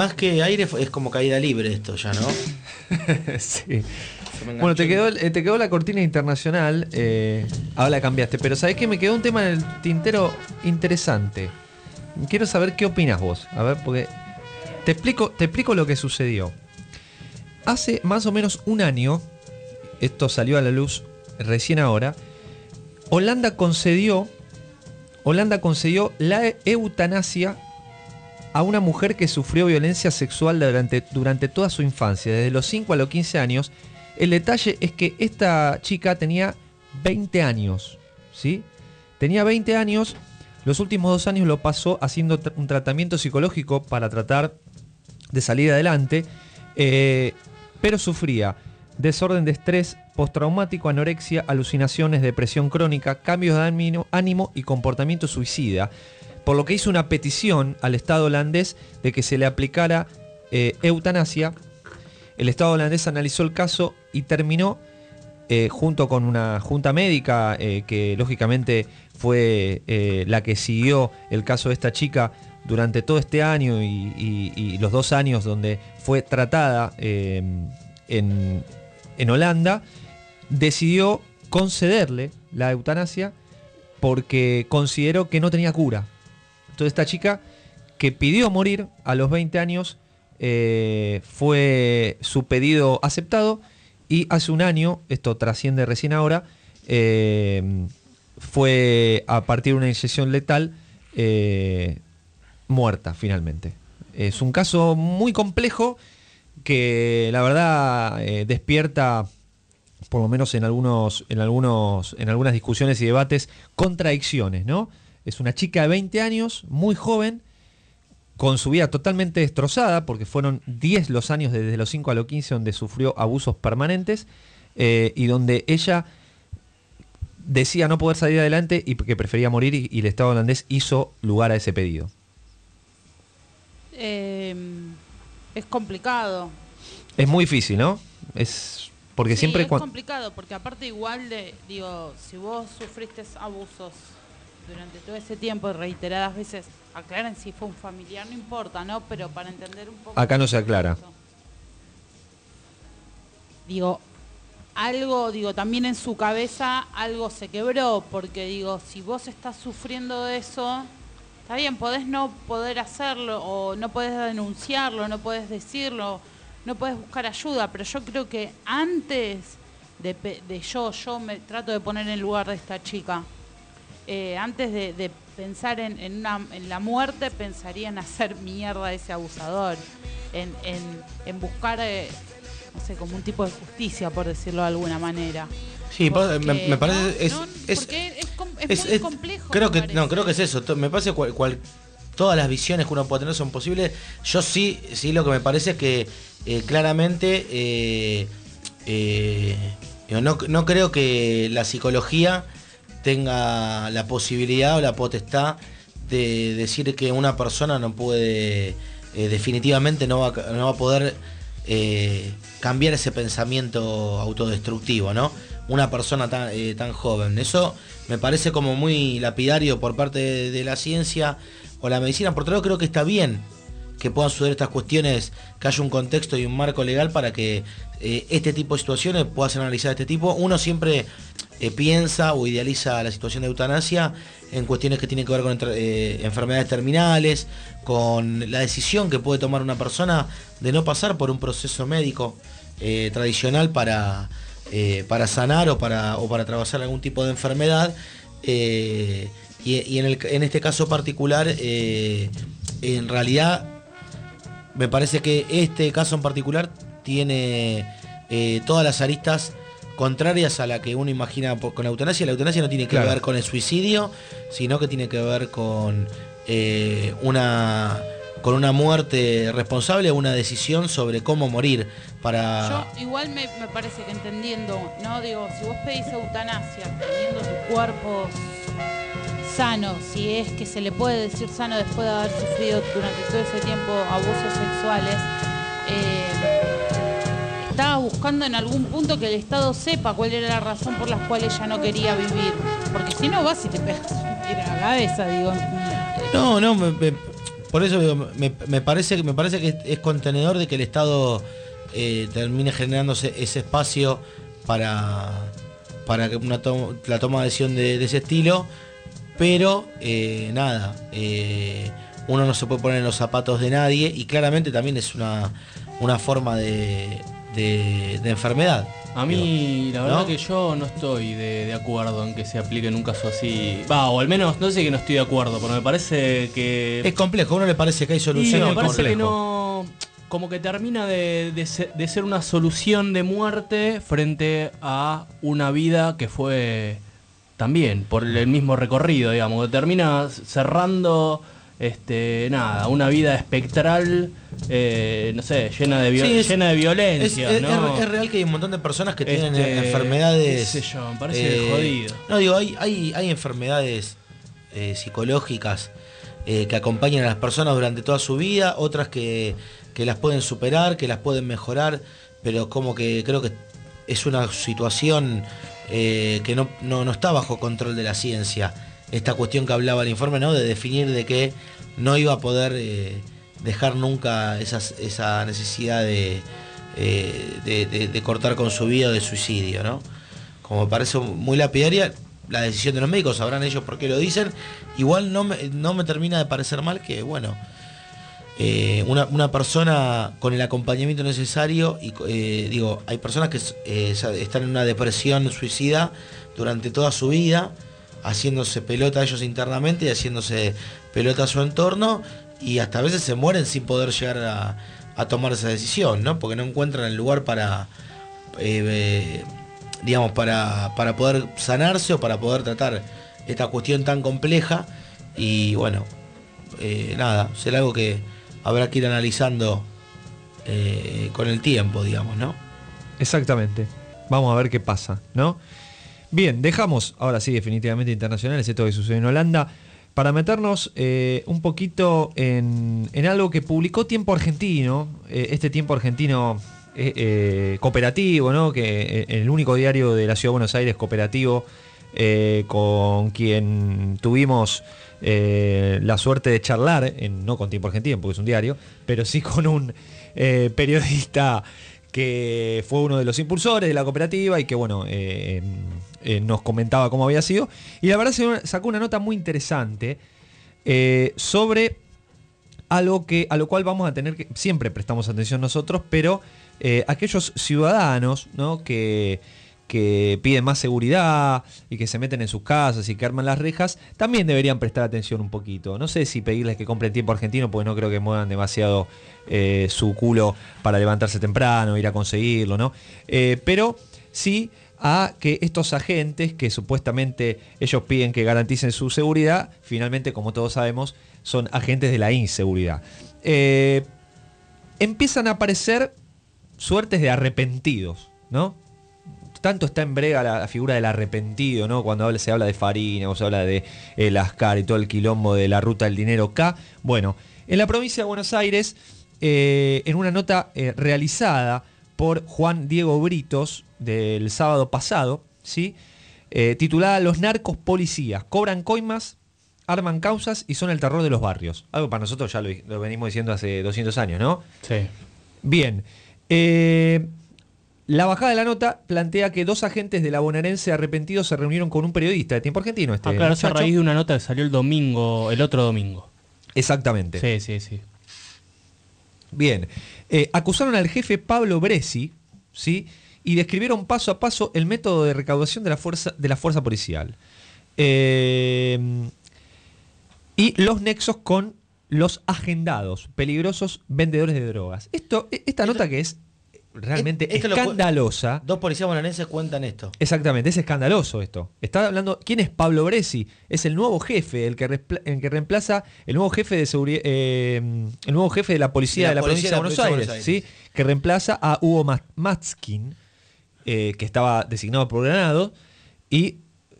Más que aire es como caída libre esto ya, ¿no? sí. Bueno, te quedó, eh, te quedó la cortina internacional, eh, ahora la cambiaste, pero ¿sabés que Me quedó un tema en el tintero interesante. Quiero saber qué opinas vos. A ver, porque te explico, te explico lo que sucedió. hace más o menos un año, esto salió a la luz recién ahora, Holanda concedió, Holanda concedió la eutanasia a una mujer que sufrió violencia sexual durante, durante toda su infancia, desde los 5 a los 15 años. El detalle es que esta chica tenía 20 años, ¿sí? Tenía 20 años, los últimos dos años lo pasó haciendo un tratamiento psicológico para tratar de salir adelante, eh, pero sufría desorden de estrés postraumático, anorexia, alucinaciones, depresión crónica, cambios de ánimo y comportamiento suicida por lo que hizo una petición al Estado holandés de que se le aplicara eh, eutanasia. El Estado holandés analizó el caso y terminó, eh, junto con una junta médica eh, que lógicamente fue la que siguió el caso de esta chica durante todo este año y, los dos años donde fue tratada en, en Holanda, decidió concederle la eutanasia porque consideró que no tenía cura. Entonces esta chica que pidió morir a los 20 años eh, fue su pedido aceptado y hace un año, esto trasciende recién ahora, eh, fue a partir de una inyección letal eh, muerta finalmente. Es un caso muy complejo que la verdad despierta por lo menos en algunos, en algunos, en algunas discusiones y debates, contradicciones, ¿no? Es una chica de 20 años, muy joven, con su vida totalmente destrozada, porque fueron 10 los años desde los 5 a los 15 donde sufrió abusos permanentes eh, y donde ella decía no poder salir adelante y que prefería morir y, el Estado holandés hizo lugar a ese pedido. Em, es complicado. Es muy difícil, ¿no? Es porque siempre es complicado porque aparte igual de digo si vos sufriste abusos durante todo ese tiempo, reiteradas veces, aclaren si fue un familiar, no importa, ¿no? Pero para entender un poco... Acá no se aclara. Digo, algo, digo, también en su cabeza algo se quebró, porque digo, si vos estás sufriendo de eso, está bien, podés no poder hacerlo, o no podés denunciarlo, no podés decirlo, no podés buscar ayuda, pero yo creo que antes de, de yo, yo me trato de poner en el lugar de esta chica, eh, antes de, pensar en, la muerte, pensaría en hacer mierda a ese abusador, en, buscar, eh, no sé, como un tipo de justicia, por decirlo de alguna manera. Sí, me, parece es, es, muy complejo. Creo que no, creo que es eso. Me parece cual, todas las visiones que uno puede tener son posibles. Yo sí, sí lo que me parece es que eh, claramente no, no creo que la psicología tenga la posibilidad o la potestad de decir que una persona no puede, eh, definitivamente no va, no va, a poder eh, cambiar ese pensamiento autodestructivo, ¿no? Una persona tan, eh, tan, joven. Eso me parece como muy lapidario por parte de, la ciencia o la medicina. Por otro lado, creo que está bien que puedan suceder estas cuestiones, que haya un contexto y un marco legal para que este tipo de situaciones pueda ser analizada de este tipo. Uno siempre eh, piensa o idealiza la situación de eutanasia en cuestiones que tienen que ver con eh, enfermedades terminales, con la decisión que puede tomar una persona de no pasar por un proceso médico eh, tradicional para, para sanar o para, o para atravesar algún tipo de enfermedad. y, en, este caso particular, en realidad, me parece que este caso en particular tiene todas las aristas contrarias a la que uno imagina con la eutanasia. La eutanasia no tiene que ver con el suicidio, sino que tiene que ver con eh, una con una muerte responsable o una decisión sobre cómo morir para yo igual me, parece que entendiendo no digo si vos pedís eutanasia teniendo tu cuerpo sano si es que se le puede decir sano después de haber sufrido durante todo ese tiempo abusos sexuales eh, estaba buscando en algún punto que el Estado sepa cuál era la razón por la cual ella no quería vivir. Porque si no vas y te pegas en la cabeza, digo. No, no, por eso digo, me, parece, me parece que es contenedor de que el Estado eh, termine generándose ese espacio para, para una la toma de decisión de, ese estilo. Pero eh, nada, eh, uno no se puede poner en los zapatos de nadie y claramente también es una, una forma de, de, de enfermedad. A mí, la verdad ¿no? que yo no estoy de, de acuerdo en que se aplique en un caso así. Va, o al menos no sé que no estoy de acuerdo, pero me parece que. Es complejo, a uno le parece que hay Y solución. me parece que complejo. no. Como que termina de, de ser una solución de muerte frente a una vida que fue también por el mismo recorrido, digamos. Que termina cerrando. Este, nada, una vida espectral, eh, no sé, llena de, Sí, es- llena de violencia, es- ¿no? es real que hay un montón de personas que tienen Este, enfermedades. qué sé yo, me parece jodido. No, digo, hay, hay, hay enfermedades eh, psicológicas eh, que acompañan a las personas durante toda su vida, otras que, que las pueden superar, que las pueden mejorar, pero como que creo que es una situación eh, que no, no, no está bajo control de la ciencia. Esta cuestión que hablaba el informe, ¿no? De definir de que no iba a poder eh, dejar nunca esas- esa necesidad de, eh, de, de- cortar con su vida o de suicidio, ¿no? Como parece muy lapidaria la decisión de los médicos, sabrán ellos por qué lo dicen. Igual no me, no me termina de parecer mal que, bueno, eh, una, persona con el acompañamiento necesario, y eh, digo, hay personas que eh, están en una depresión suicida durante toda su vida, haciéndose pelota ellos internamente y haciéndose pelota a su entorno, y hasta a veces se mueren sin poder llegar a, tomar esa decisión, ¿no? Porque no encuentran el lugar para, digamos, para, para poder sanarse o para poder tratar esta cuestión tan compleja. Y bueno, nada, será algo que habrá que ir analizando eh, con el tiempo, digamos, ¿no? Exactamente. Vamos a ver qué pasa, ¿no? Bien, dejamos ahora sí definitivamente internacionales esto que sucedió en Holanda para meternos eh, un poquito en, en algo que publicó Tiempo Argentino, eh, este Tiempo Argentino cooperativo, ¿no? Que el único diario de la Ciudad de Buenos Aires cooperativo con quien tuvimos eh, la suerte de charlar, no con Tiempo Argentino, porque es un diario, pero sí con un eh, periodista que fue uno de los impulsores de la cooperativa y que bueno, eh, nos comentaba cómo había sido. Y la verdad se sacó una nota muy interesante sobre algo que a lo cual vamos a tener que siempre prestamos atención nosotros, pero aquellos ciudadanos ¿no? que, que piden más seguridad y que se meten en sus casas y que arman las rejas, también deberían prestar atención un poquito. No sé si pedirles que compren tiempo argentino, porque no creo que muevan demasiado eh, su culo para levantarse temprano, ir a conseguirlo, ¿no? Eh, pero sí a que estos agentes que supuestamente ellos piden que garanticen su seguridad, finalmente, como todos sabemos, son agentes de la inseguridad. Eh, empiezan a aparecer suertes de arrepentidos, ¿no? Tanto está en brega la, la figura del arrepentido, ¿no? Cuando habla- se habla de Farina o se habla de el Ascar y todo el quilombo de la ruta del dinero K. Bueno, en la provincia de Buenos Aires, eh, en una nota eh, realizada por Juan Diego Britos del sábado pasado, ¿sí? Eh, titulada Los narcos policías cobran coimas, arman causas y son el terror de los barrios. Algo para nosotros ya lo, lo venimos diciendo hace 200 años, ¿no? Sí. Bien. Eh, la bajada de la nota plantea que dos agentes de la bonaerense arrepentidos se reunieron con un periodista de tiempo argentino. Este Ah, claro, a raíz de una nota que salió el domingo, el otro domingo. Exactamente. Sí, sí, sí. Bien. Eh, acusaron al jefe Pablo Bresi, ¿sí? Y describieron paso a paso el método de recaudación de la fuerza, de la fuerza policial. Eh, y los nexos con los agendados, peligrosos vendedores de drogas. Esto, e- esta nota que es realmente cu- escandalosa. Dos policías bonaerenses cuentan esto. Exactamente, es escandaloso esto. Está hablando, ¿quién es Pablo Bresi? Es el nuevo jefe, el que, el que reemplaza, el nuevo jefe de seguridad, el nuevo jefe de la policía De de la policía provincia de de Buenos Aires, ¿sí? Que reemplaza a Hugo Ma- Matskin, eh, que estaba designado por Granado, y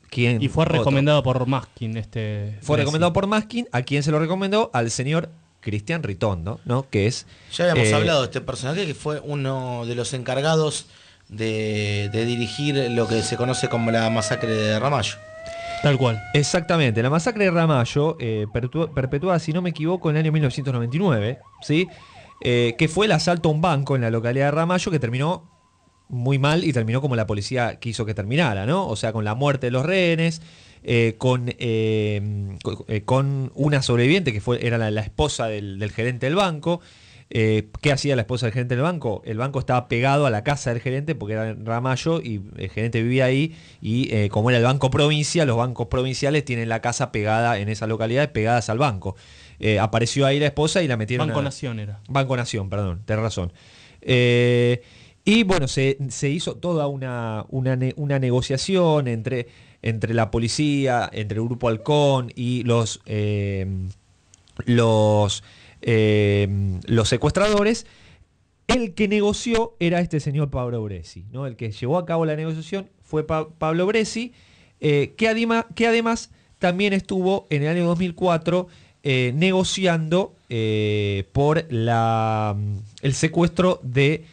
quien Y fue otro. recomendado por Maskin este. Fue Bresi. recomendado por Maskin, a quien se lo recomendó al señor Cristian Ritondo, ¿no? Que es Ya habíamos eh, hablado de este personaje que fue uno de los encargados de, de dirigir lo que se conoce como la masacre de Ramallo. Tal cual. Exactamente, la masacre de Ramallo, eh, perpetuada, si no me equivoco, en el año 1999, ¿sí? Eh, que fue el asalto a un banco en la localidad de Ramallo que terminó muy mal y terminó como la policía quiso que terminara, ¿no? O sea, con la muerte de los rehenes, eh, con, eh, con, eh, con una sobreviviente que fue, era la, la esposa del, del gerente del banco, Eh, ¿Qué hacía la esposa del gerente del banco? El banco estaba pegado a la casa del gerente porque era en Ramallo y el gerente vivía ahí y como era el banco provincia, los bancos provinciales tienen la casa pegada en esa localidad, pegadas al banco. Apareció ahí la esposa y la metieron Banco a- Nación era. Banco Nación, perdón, tenés razón. Eh, y bueno, se, se hizo toda una, una negociación entre, entre la policía, entre el grupo Halcón y los, eh, los, eh, los secuestradores. El que negoció era este señor Pablo Bresi, ¿no? El que llevó a cabo la negociación fue Pa- Pablo Bresi, eh, que, adima- que además también estuvo en el año 2004 eh, negociando por la, el secuestro de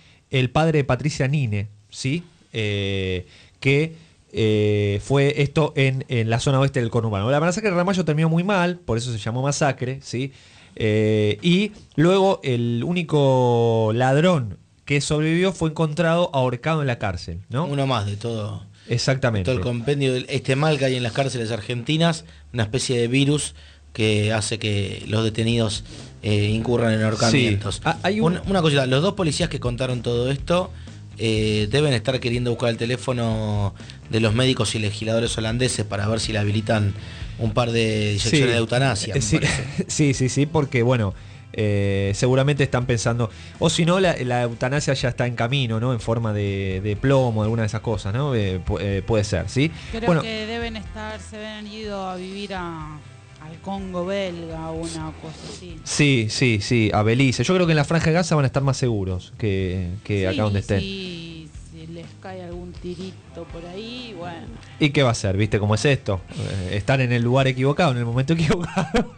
padre de Patricia Nine, ¿sí? Que eh, fue esto en, en la zona oeste del conurbano. La masacre de Ramallo terminó muy mal, por eso se llamó masacre, ¿sí? Eh, y luego el único ladrón que sobrevivió fue encontrado ahorcado en la cárcel, ¿no? Uno más de todo. Exactamente. Todo el compendio, del- este mal que hay en las cárceles argentinas, una especie de virus que hace que los detenidos eh, incurran en ahorcamientos. Sí. Ah, hay un- una, una cosita, los dos policías que contaron todo esto eh, deben estar queriendo buscar el teléfono de los médicos y legisladores holandeses para ver si le habilitan un par de inyecciones Sí. de eutanasia. me Eh, sí, sí, sí, sí, porque bueno, eh, seguramente están pensando, o si no, la, la eutanasia ya está en camino, ¿no? En forma de, de plomo, alguna de esas cosas, ¿no? Eh, pu- puede ser, ¿sí? Creo bueno, que deben estar, se habían ido a vivir a, al Congo belga o una cosa así. sí, sí, sí, a Belice. Yo creo que en la Franja de Gaza van a estar más seguros que, que acá donde estén. Si, si les cae algún tirito por ahí, bueno. ¿Y qué va a ser? ¿Viste cómo es esto? Eh, estar en el lugar equivocado, en el momento equivocado,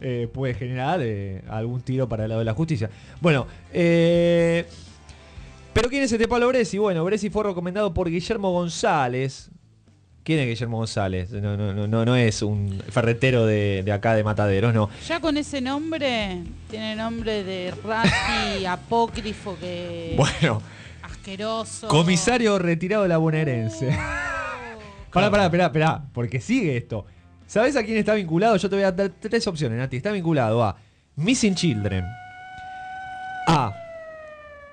eh, puede generar eh, algún tiro para el lado de la justicia. Bueno, eh, pero ¿quién es este Pablo Bresi? Bueno, Bresi fue recomendado por Guillermo González. ¿Quién es Guillermo González? No, no, no, no, es un ferretero de, de acá de Mataderos, no. Ya con ese nombre, tiene nombre de rati apócrifo que Bueno, asqueroso. comisario retirado de la bonaerense. Pará, pará, pará, pará, porque sigue esto. ¿Sabes a quién está vinculado? Yo te voy a dar tres opciones, Nati. Está vinculado a Missing Children, a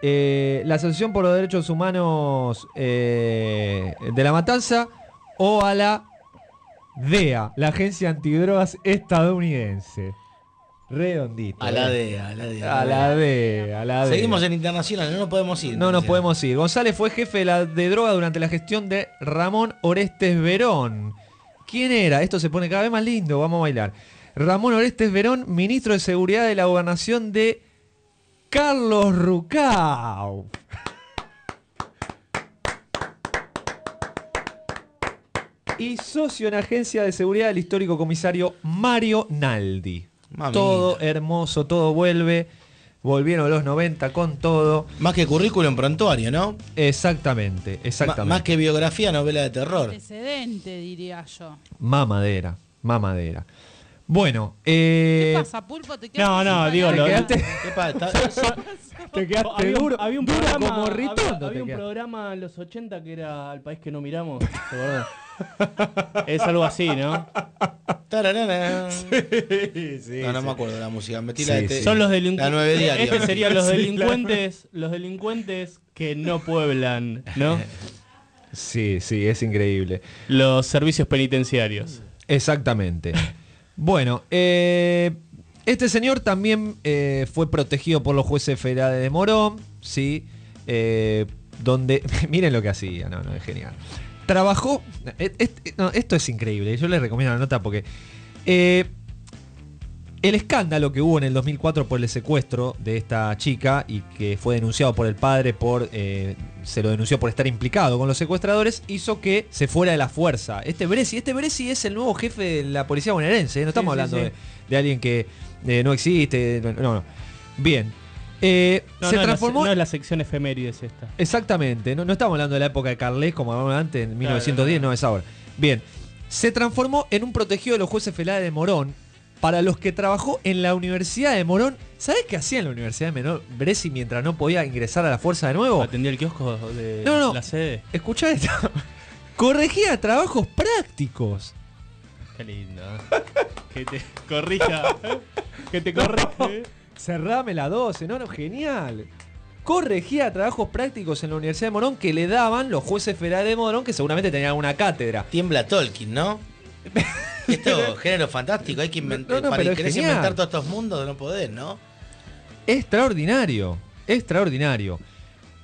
eh, la Asociación por los Derechos Humanos eh, de la Matanza o a la DEA, la Agencia Antidrogas Estadounidense. Redondito. A la eh. DEA, a la DEA. A la DEA, a la DEA. Seguimos en internacional, no nos podemos ir. No nos podemos ir. González fue jefe de, la, de droga durante la gestión de Ramón Orestes Verón. ¿Quién era? Esto se pone cada vez más lindo, vamos a bailar. Ramón Orestes Verón, ministro de Seguridad de la Gobernación de Carlos Rucao. Y socio en agencia de seguridad del histórico comisario Mario Naldi. Mamita. Todo hermoso, todo vuelve. Volvieron los 90 con todo. Más que currículum prontuario, ¿no? Exactamente, exactamente. más que biografía, novela de terror. Antecedente, diría yo. Mamadera, mamadera. Bueno, eh, ¿Qué pasa, Pulpo? ¿Te No, no, digo, lo? ¿Qué pasa? te quedaste había, un- duro, había un duro programa, como había- ritondo. había te un quedaste. programa en los 80 que era Al país que no miramos. ¿te acordás? Es algo así, ¿no? Sí, no, no sí. me acuerdo de la música. Metí Sí, la de sí. te- Son los delincuentes. Este serían los la delincuentes, los delincuentes que no pueblan, ¿no? Sí, sí, es increíble. Los servicios penitenciarios. Exactamente. Bueno, eh, este señor también eh, fue protegido por los jueces federales de Morón, ¿sí? Eh, donde, miren lo que hacía, no, no, es genial. Trabajó, et- et- no, esto es increíble, yo les recomiendo la nota porque eh, el escándalo que hubo en el 2004 por el secuestro de esta chica y que fue denunciado por el padre por eh, se lo denunció por estar implicado con los secuestradores hizo que se fuera de la fuerza. Este Bresi, este Bresi es el nuevo jefe de la policía bonaerense, ¿eh? no estamos sí, hablando sí. De, de alguien que eh, no existe, no, no. Bien. Eh, No, se no, transformó no es la sección efemérides esta. Exactamente, no, no estamos hablando de la época de Carles como hablábamos antes, en 1910, no, es ahora. Bien, se transformó en un protegido de los jueces federales de Morón, para los que trabajó en la Universidad de Morón. ¿Sabés qué hacía en la Universidad de Morón Bresi mientras no podía ingresar a la fuerza de nuevo? Atendía el kiosco de la sede. Escuchá esto. Corregía trabajos prácticos. Qué lindo. ¿eh? que te corrija. ¿eh? Que te corrija. cerrame la 12, no, no, genial. Corregía trabajos prácticos en la Universidad de Morón que le daban los jueces federales de Morón, que seguramente tenían alguna cátedra. Tiembla Tolkien, ¿no? Esto, género fantástico, hay que inventar. No, no, para pero querés inventar todos estos mundos, no podés, ¿no? Extraordinario, extraordinario.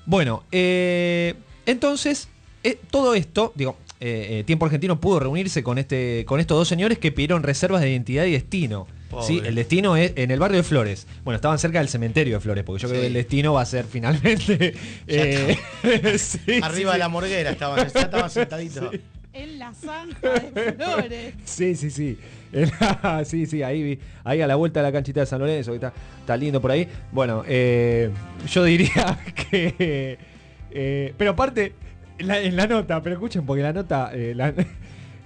Bueno, eh, entonces, eh, todo esto, digo, eh, Tiempo Argentino pudo reunirse con, este, con estos dos señores que pidieron reservas de identidad y destino. Pobre. ¿sí? El destino es en el barrio de Flores. Bueno, estaban cerca del cementerio de Flores, porque yo creo que el destino va a ser finalmente... Eh, sí, Arriba sí, de la morguera estaban, ya estaban sentaditos. En la zanja de flores. Sí, sí, sí. En la- sí, sí, ahí, vi- ahí a la vuelta de la canchita de San Lorenzo, que está, está lindo por ahí. Bueno, eh, yo diría que... eh, pero aparte, en la, en la nota, pero escuchen, porque la nota... eh, la-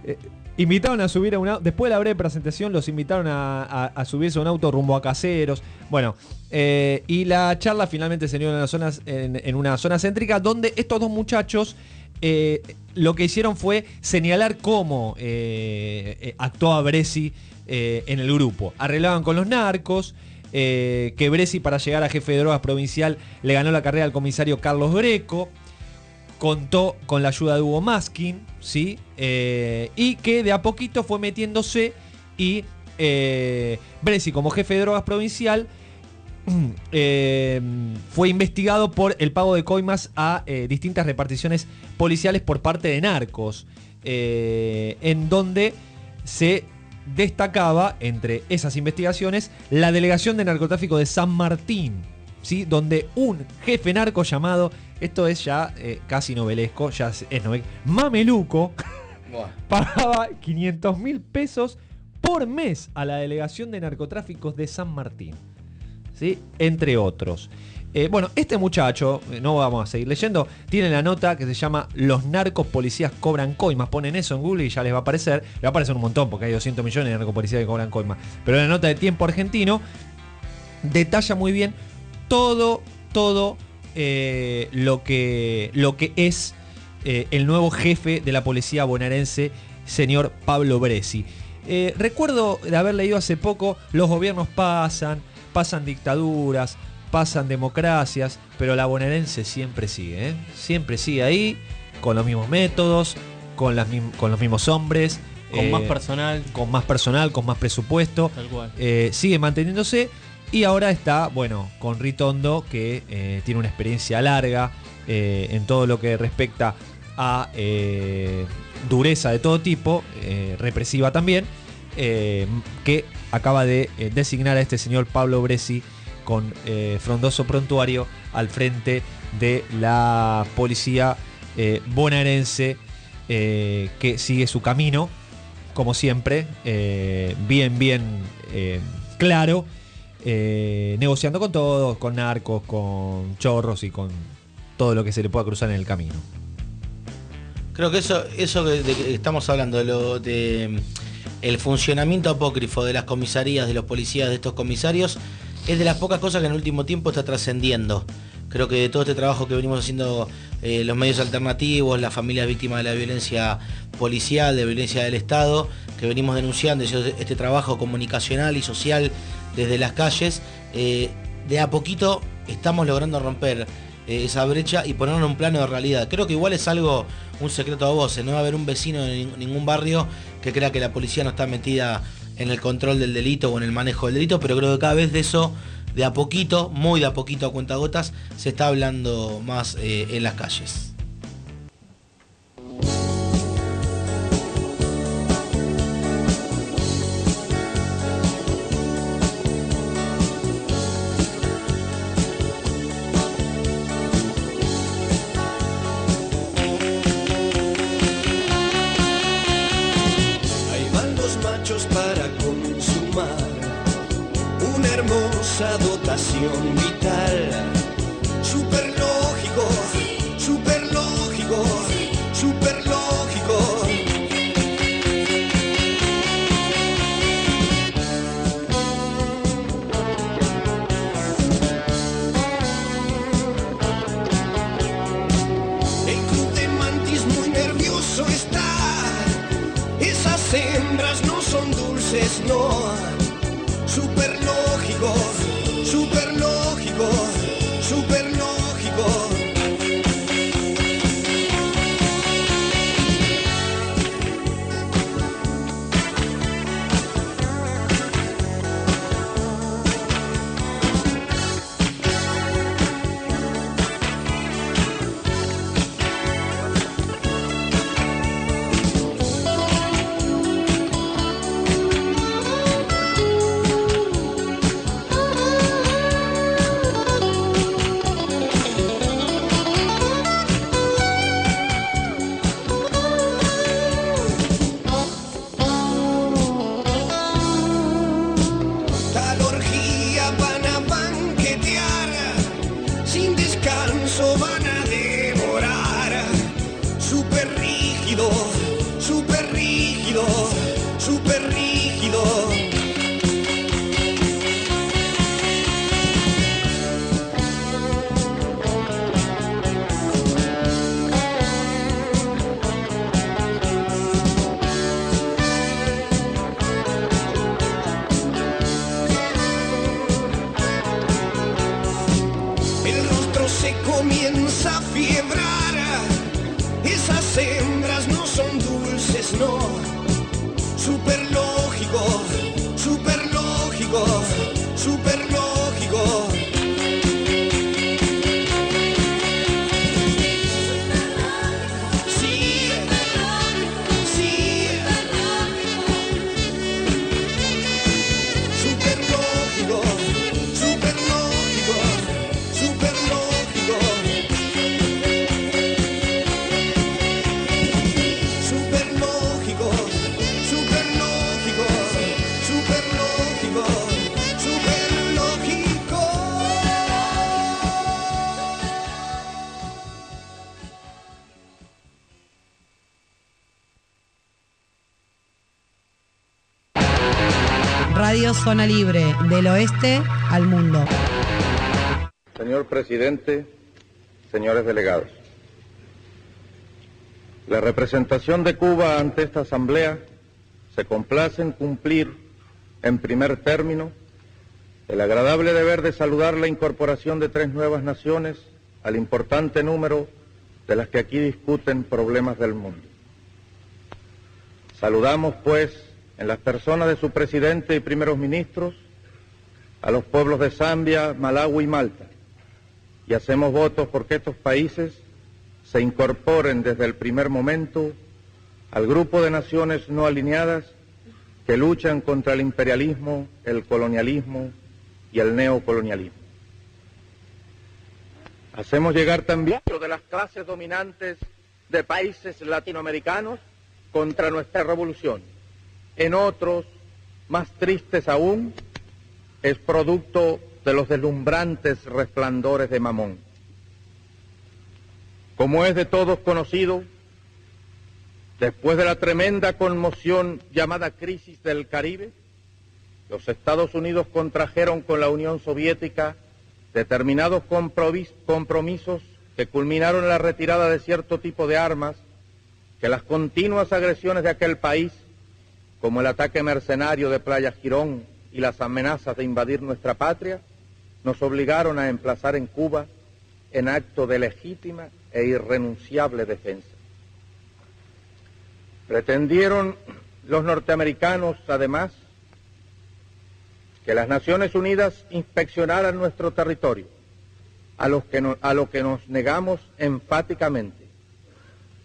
eh, invitaron a subir a un auto, después de la breve presentación los invitaron a, subirse a un auto rumbo a caseros. Bueno, eh, y la charla finalmente se dio en, las zonas, en, una zona céntrica donde estos dos muchachos eh, lo que hicieron fue señalar cómo eh, eh, actuaba Bresi en el grupo. Arreglaban con los narcos, que Bresi para llegar a jefe de drogas provincial le ganó la carrera al comisario Carlos Greco, contó con la ayuda de Hugo Maskin, ¿sí? Eh, y que de a poquito fue metiéndose y eh, Bresi como jefe de drogas provincial eh, fue investigado por el pago de coimas a eh, distintas reparticiones policiales por parte de narcos, en donde se destacaba entre esas investigaciones la delegación de narcotráfico de San Martín, ¿sí? donde un jefe narco llamado, esto es ya eh, casi novelesco, ya es, es novel- Mameluco, pagaba 500 mil pesos por mes a la delegación de narcotráficos de San Martín. ¿sí? Entre otros. Eh, bueno, este muchacho, eh, no vamos a seguir leyendo, tiene la nota que se llama Los narcos policías cobran coimas. Ponen eso en Google y ya les va a aparecer. Le va a aparecer un montón porque hay 200 millones de narcopolicías que cobran coimas. Pero la nota de tiempo argentino detalla muy bien todo, todo eh, lo, que, lo que es eh, el nuevo jefe de la policía bonaerense, señor Pablo Bresi. Eh, recuerdo de haber leído hace poco, los gobiernos pasan, pasan dictaduras, pasan democracias, pero la bonaerense siempre sigue, siempre sigue ahí, con los mismos métodos, con, las con los mismos hombres. Con eh, más personal. Con más personal, con más presupuesto. Tal cual. Eh, sigue manteniéndose y ahora está, bueno, con Ritondo, que eh, tiene una experiencia larga eh, en todo lo que respecta a eh, dureza de todo tipo, represiva también, que acaba de designar a este señor Pablo Bresi con frondoso prontuario al frente de la policía bonaerense que sigue su camino, como siempre, bien, bien claro, eh, negociando con todos, con narcos, con chorros y con todo lo que se le pueda cruzar en el camino. Creo que eso, eso de que estamos hablando, de mm, el funcionamiento apócrifo de las comisarías, de los policías, de estos comisarios, es de las pocas cosas que en el último tiempo está trascendiendo. Creo que de todo este trabajo que venimos haciendo eh, los medios alternativos, las familias víctimas de la violencia policial, de violencia del Estado, que venimos denunciando, este trabajo comunicacional y social desde las calles, eh, de a poquito estamos logrando romper eh, esa brecha y ponerlo en un plano de realidad. Creo que igual es algo, un secreto a voces, no va a haber un vecino ning- ningún barrio que crea que la policía no está metida en el control del delito o en el manejo del delito, pero creo que cada vez de eso, de a poquito, muy de a poquito a cuentagotas, se está hablando más eh, en las calles. Hermosa dotación vital. Super lógico, super lógico, super lógico. El club de mantis muy nervioso está. Esas hembras no son dulces, no. Se comienza a fiebrar. Esas hembras no son dulces, no. Super Libre, del oeste al mundo. Señor presidente, señores delegados, la representación de Cuba ante esta asamblea se complace en cumplir, en primer término, el agradable deber de saludar la incorporación de tres nuevas naciones al importante número de las que aquí discuten problemas del mundo. Saludamos, pues, en las personas de su presidente y primeros ministros, a los pueblos de Zambia, Malawi y Malta, y hacemos votos porque estos países se incorporen desde el primer momento al grupo de naciones no alineadas que luchan contra el imperialismo, el colonialismo y el neocolonialismo. Hacemos llegar también de las clases dominantes de países latinoamericanos contra nuestra revolución. En otros, más tristes aún, es producto de los deslumbrantes resplandores de Mamón. Como es de todos conocido, después de la tremenda conmoción llamada crisis del Caribe, los Estados Unidos contrajeron con la Unión Soviética determinados compromis- compromisos que culminaron en la retirada de cierto tipo de armas que las continuas agresiones de aquel país, como el ataque mercenario de Playa Girón y las amenazas de invadir nuestra patria, nos obligaron a emplazar en Cuba en acto de legítima e irrenunciable defensa. Pretendieron los norteamericanos, además, que las Naciones Unidas inspeccionaran nuestro territorio, a, a lo que nos negamos enfáticamente,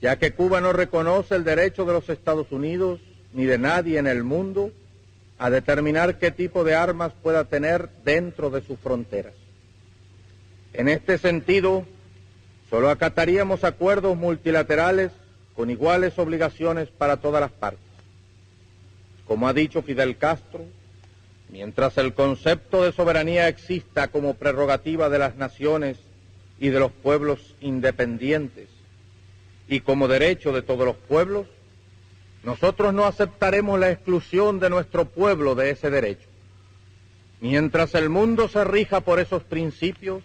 ya que Cuba no reconoce el derecho de los Estados Unidos ni de nadie en el mundo a determinar qué tipo de armas pueda tener dentro de sus fronteras. En este sentido, solo acataríamos acuerdos multilaterales con iguales obligaciones para todas las partes. Como ha dicho Fidel Castro, mientras el concepto de soberanía exista como prerrogativa de las naciones y de los pueblos independientes y como derecho de todos los pueblos, nosotros no aceptaremos la exclusión de nuestro pueblo de ese derecho. Mientras el mundo se rija por esos principios,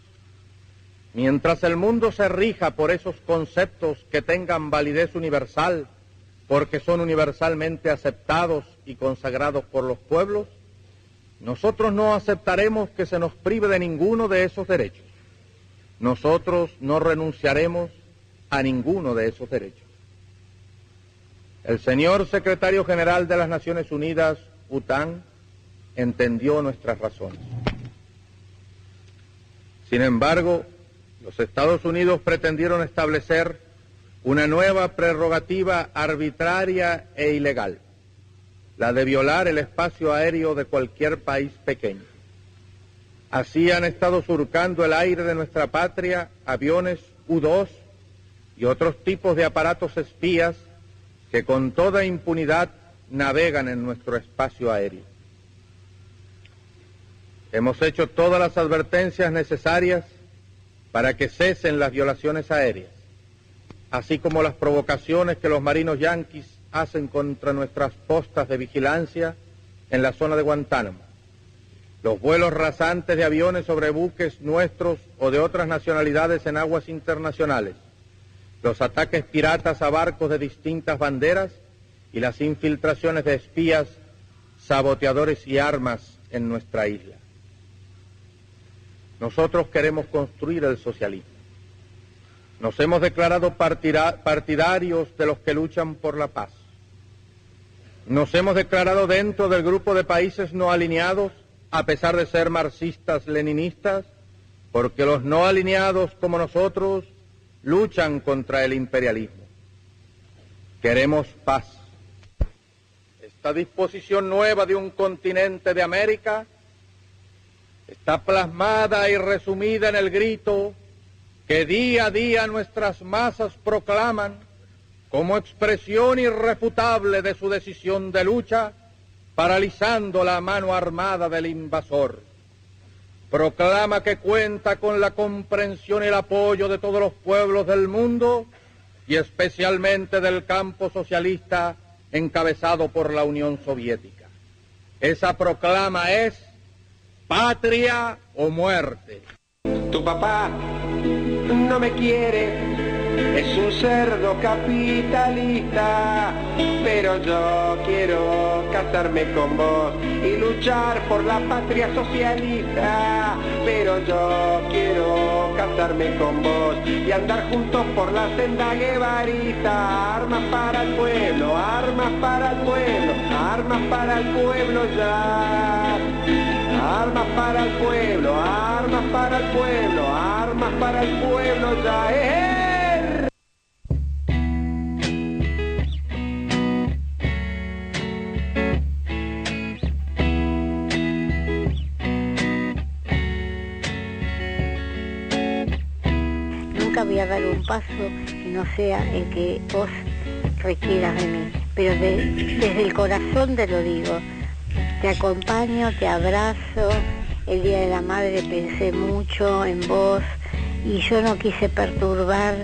mientras el mundo se rija por esos conceptos que tengan validez universal, porque son universalmente aceptados y consagrados por los pueblos, nosotros no aceptaremos que se nos prive de ninguno de esos derechos. Nosotros no renunciaremos a ninguno de esos derechos. El señor secretario general de las Naciones Unidas, UTAN, entendió nuestras razones. Sin embargo, los Estados Unidos pretendieron establecer una nueva prerrogativa arbitraria e ilegal, la de violar el espacio aéreo de cualquier país pequeño. Así han estado surcando el aire de nuestra patria aviones U-2 y otros tipos de aparatos espías que con toda impunidad navegan en nuestro espacio aéreo. Hemos hecho todas las advertencias necesarias para que cesen las violaciones aéreas, así como las provocaciones que los marinos yanquis hacen contra nuestras postas de vigilancia en la zona de Guantánamo. Los vuelos rasantes de aviones sobre buques nuestros o de otras nacionalidades en aguas internacionales. Los ataques piratas a barcos de distintas banderas y las infiltraciones de espías, saboteadores y armas en nuestra isla. Nosotros queremos construir el socialismo. Nos hemos declarado partidarios de los que luchan por la paz. Nos hemos declarado dentro del grupo de países no alineados, a pesar de ser marxistas-leninistas, porque los no alineados como nosotros luchan contra el imperialismo. Queremos paz. Esta disposición nueva de un continente de América está plasmada y resumida en el grito que día a día nuestras masas proclaman como expresión irrefutable de su decisión de lucha, paralizando la mano armada del invasor. Proclama que cuenta con la comprensión y el apoyo de todos los pueblos del mundo y especialmente del campo socialista encabezado por la Unión Soviética. Esa proclama es patria o muerte. Tu papá no me quiere, es un cerdo capitalista, pero yo quiero casarme con vos y luchar por la patria socialista, pero yo quiero casarme con vos y andar juntos por la senda guevarista, armas para el pueblo, armas para el pueblo, armas para el pueblo ya. Armas para el pueblo, armas para el pueblo, armas para el pueblo ya. ¡Eh! Voy a dar un paso que no sea el que vos requieras de mí, pero de- desde el corazón te lo digo. Te acompaño, te abrazo. El Día de la Madre pensé mucho en vos y yo no quise perturbar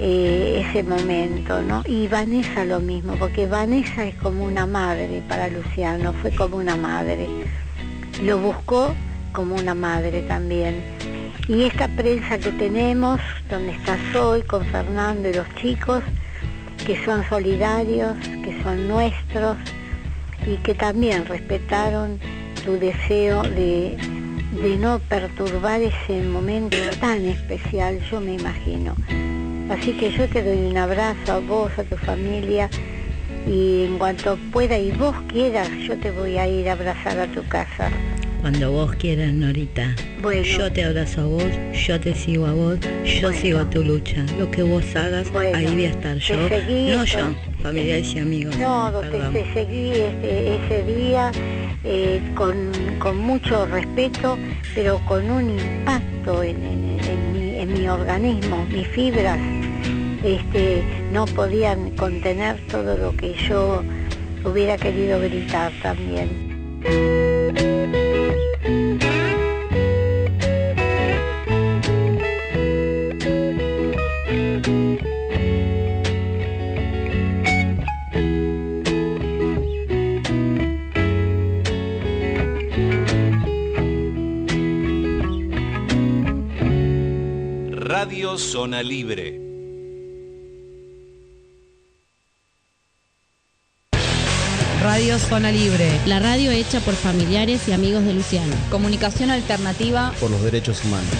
eh, ese momento, ¿no? Y Vanessa lo mismo, porque Vanessa es como una madre para Luciano, fue como una madre. Lo buscó como una madre también. Y esta prensa que tenemos, donde estás hoy con Fernando y los chicos, que son solidarios, que son nuestros, y que también respetaron tu deseo de, de no perturbar ese momento tan especial, yo me imagino. Así que yo te doy un abrazo a vos, a tu familia, y en cuanto pueda y vos quieras, yo te voy a ir a abrazar a tu casa. Cuando vos quieras, Norita. Bueno. Yo te abrazo a vos, yo te sigo a vos, yo sigo tu lucha. Lo que vos hagas, Bueno, ahí voy a estar yo. no yo, familiares y amigos. No, te, seguí ese, ese día eh, con, con mucho respeto, pero con un impacto en, en- en mi, en mi organismo, mis fibras este, no podían contener todo lo que yo hubiera querido gritar también. Radio Zona Libre. Radio Zona Libre. La radio hecha por familiares y amigos de Luciano. Comunicación alternativa Por los derechos humanos.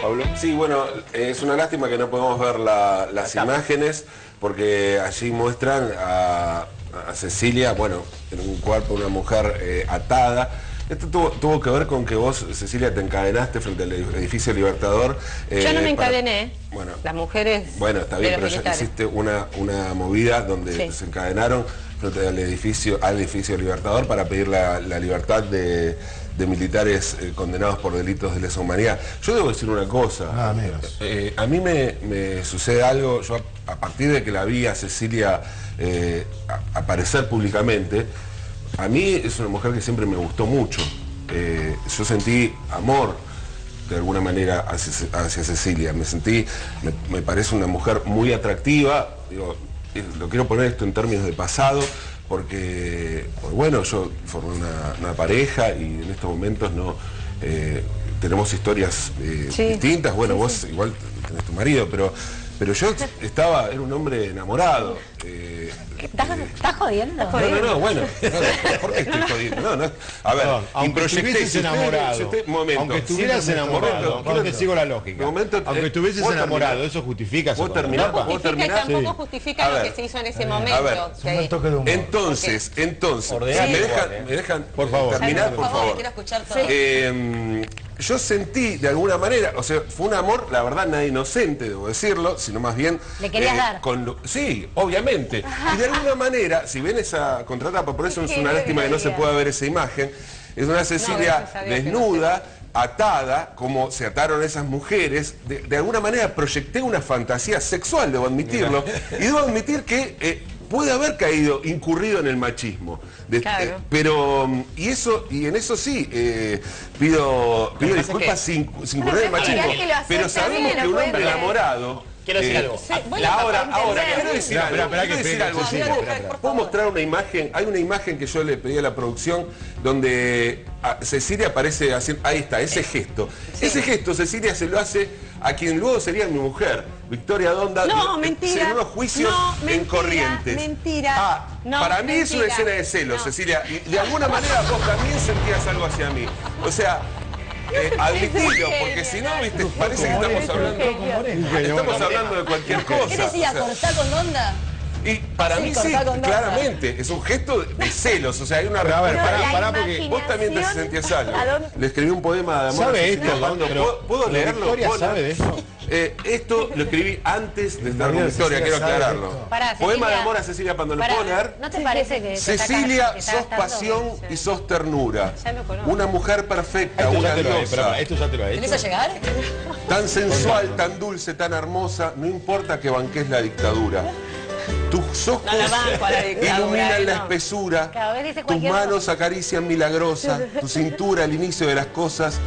Pablo. Sí, bueno, es una lástima que no podemos ver la- las imágenes porque allí muestran a, a Cecilia, bueno, en un cuerpo, una mujer eh, atada. Esto tuvo, tuvo que ver con que vos, Cecilia, te encadenaste frente al edificio Libertador. eh, Yo no me para- encadené. Bueno, Las mujeres. bueno, está bien, de pero ya hiciste una, una movida donde Sí. se encadenaron frente al edificio, al edificio Libertador para pedir la, la libertad de, de militares eh, condenados por delitos de lesa humanidad. Yo debo decir una cosa. Eh, a mí me, me sucede algo, yo a, a partir de que la vi a Cecilia eh, a- aparecer públicamente, a mí es una mujer que siempre me gustó mucho. Eh, yo sentí amor de alguna manera hacia, hacia Cecilia. Me sentí, me, me parece una mujer muy atractiva, digo, eh, lo quiero poner esto en términos de pasado, porque, pues bueno, yo formé una, una pareja y en estos momentos no eh, tenemos historias eh, Sí. distintas. Bueno, vos igual tenés tu marido, pero, pero yo estaba, era un hombre enamorado. Eh, ¿Estás, estás jodiendo? no, no, no, bueno. no, ¿Por qué estoy jodiendo? No, no. A ver, aunque estuvieses enamorado, si usted- un momento. aunque estuvieras enamorado, momento, ahora te sigo la lógica. momento, Aunque eh, estuvieses ¿puedo enamorado, terminar? eso justifica palabra. ¿Puedo Justifica y tampoco justifica lo que se hizo en ese A momento. ver, que- entonces, entonces, si me dejan, eh. me dejan Por favor. terminar, Por por favor, favor. quiero escuchar todo. Eh, yo sentí de alguna manera, o sea, fue un amor, la verdad, nada inocente, debo decirlo, sino más bien. eh, Le querías dar. con sí, obviamente. Y de alguna manera, si ven esa contratapa, por eso es una lástima que no se pueda ver esa imagen, es una Cecilia no desnuda, atada, como se ataron esas mujeres. De, de alguna manera proyecté una fantasía sexual, debo admitirlo. Y debo admitir que eh, puede haber caído, incurrido en el machismo. De- Claro. eh, pero, y eso, y en eso sí, eh, pido, pido disculpas que- sin, sin incurrir en el machismo. Pero sabemos bien, que un hombre enamorado. Quiero decir eh, algo. Ahora, ahora, quiero decir algo. ¿Puedo- mostrar una imagen, hay una imagen que yo le pedí a la producción donde a Cecilia aparece haciendo, ahí está, ese gesto. Ese gesto Cecilia se lo hace a quien luego sería mi mujer, Victoria Donda, No, en- mentira. en unos juicios No, en Corrientes. mentira. Ah, No, para mí es una escena de celos, No. Cecilia, y de alguna manera vos también sentías algo hacia mí. O sea, eh, porque si no, viste, parece que estamos hablando, estamos hablando de cualquier cosa. ¿Qué decía? ¿Cortá con onda? y para Sí, mí sí, claramente, es un gesto de- celos, o sea, hay una Pero a ver, pará, pará, porque Vos también te sentías algo. Le escribí un poema de amor. ¿Sabe esto, ¿Puedo, puedo leerlo? Victoria ¿Puedo sabe de eso? Eh, esto lo escribí antes de estar con Victoria, quiero aclararlo. Pará, Poema de amor a Cecilia Pando. ¿Lo Pará, puedo leer? ¿No te parece que Cecilia, sos pasión y sos ternura. Una mujer perfecta, Esto una ya te lo he diosa. esto ya te lo he ¿Tenés hecho. a llegar? Tan sensual, tan dulce, tan hermosa, no importa que banques la dictadura. Tus ojos No la iluminan eh, la no. espesura, Cada vez dice tus manos acarician milagrosa, tu cintura el inicio de las cosas.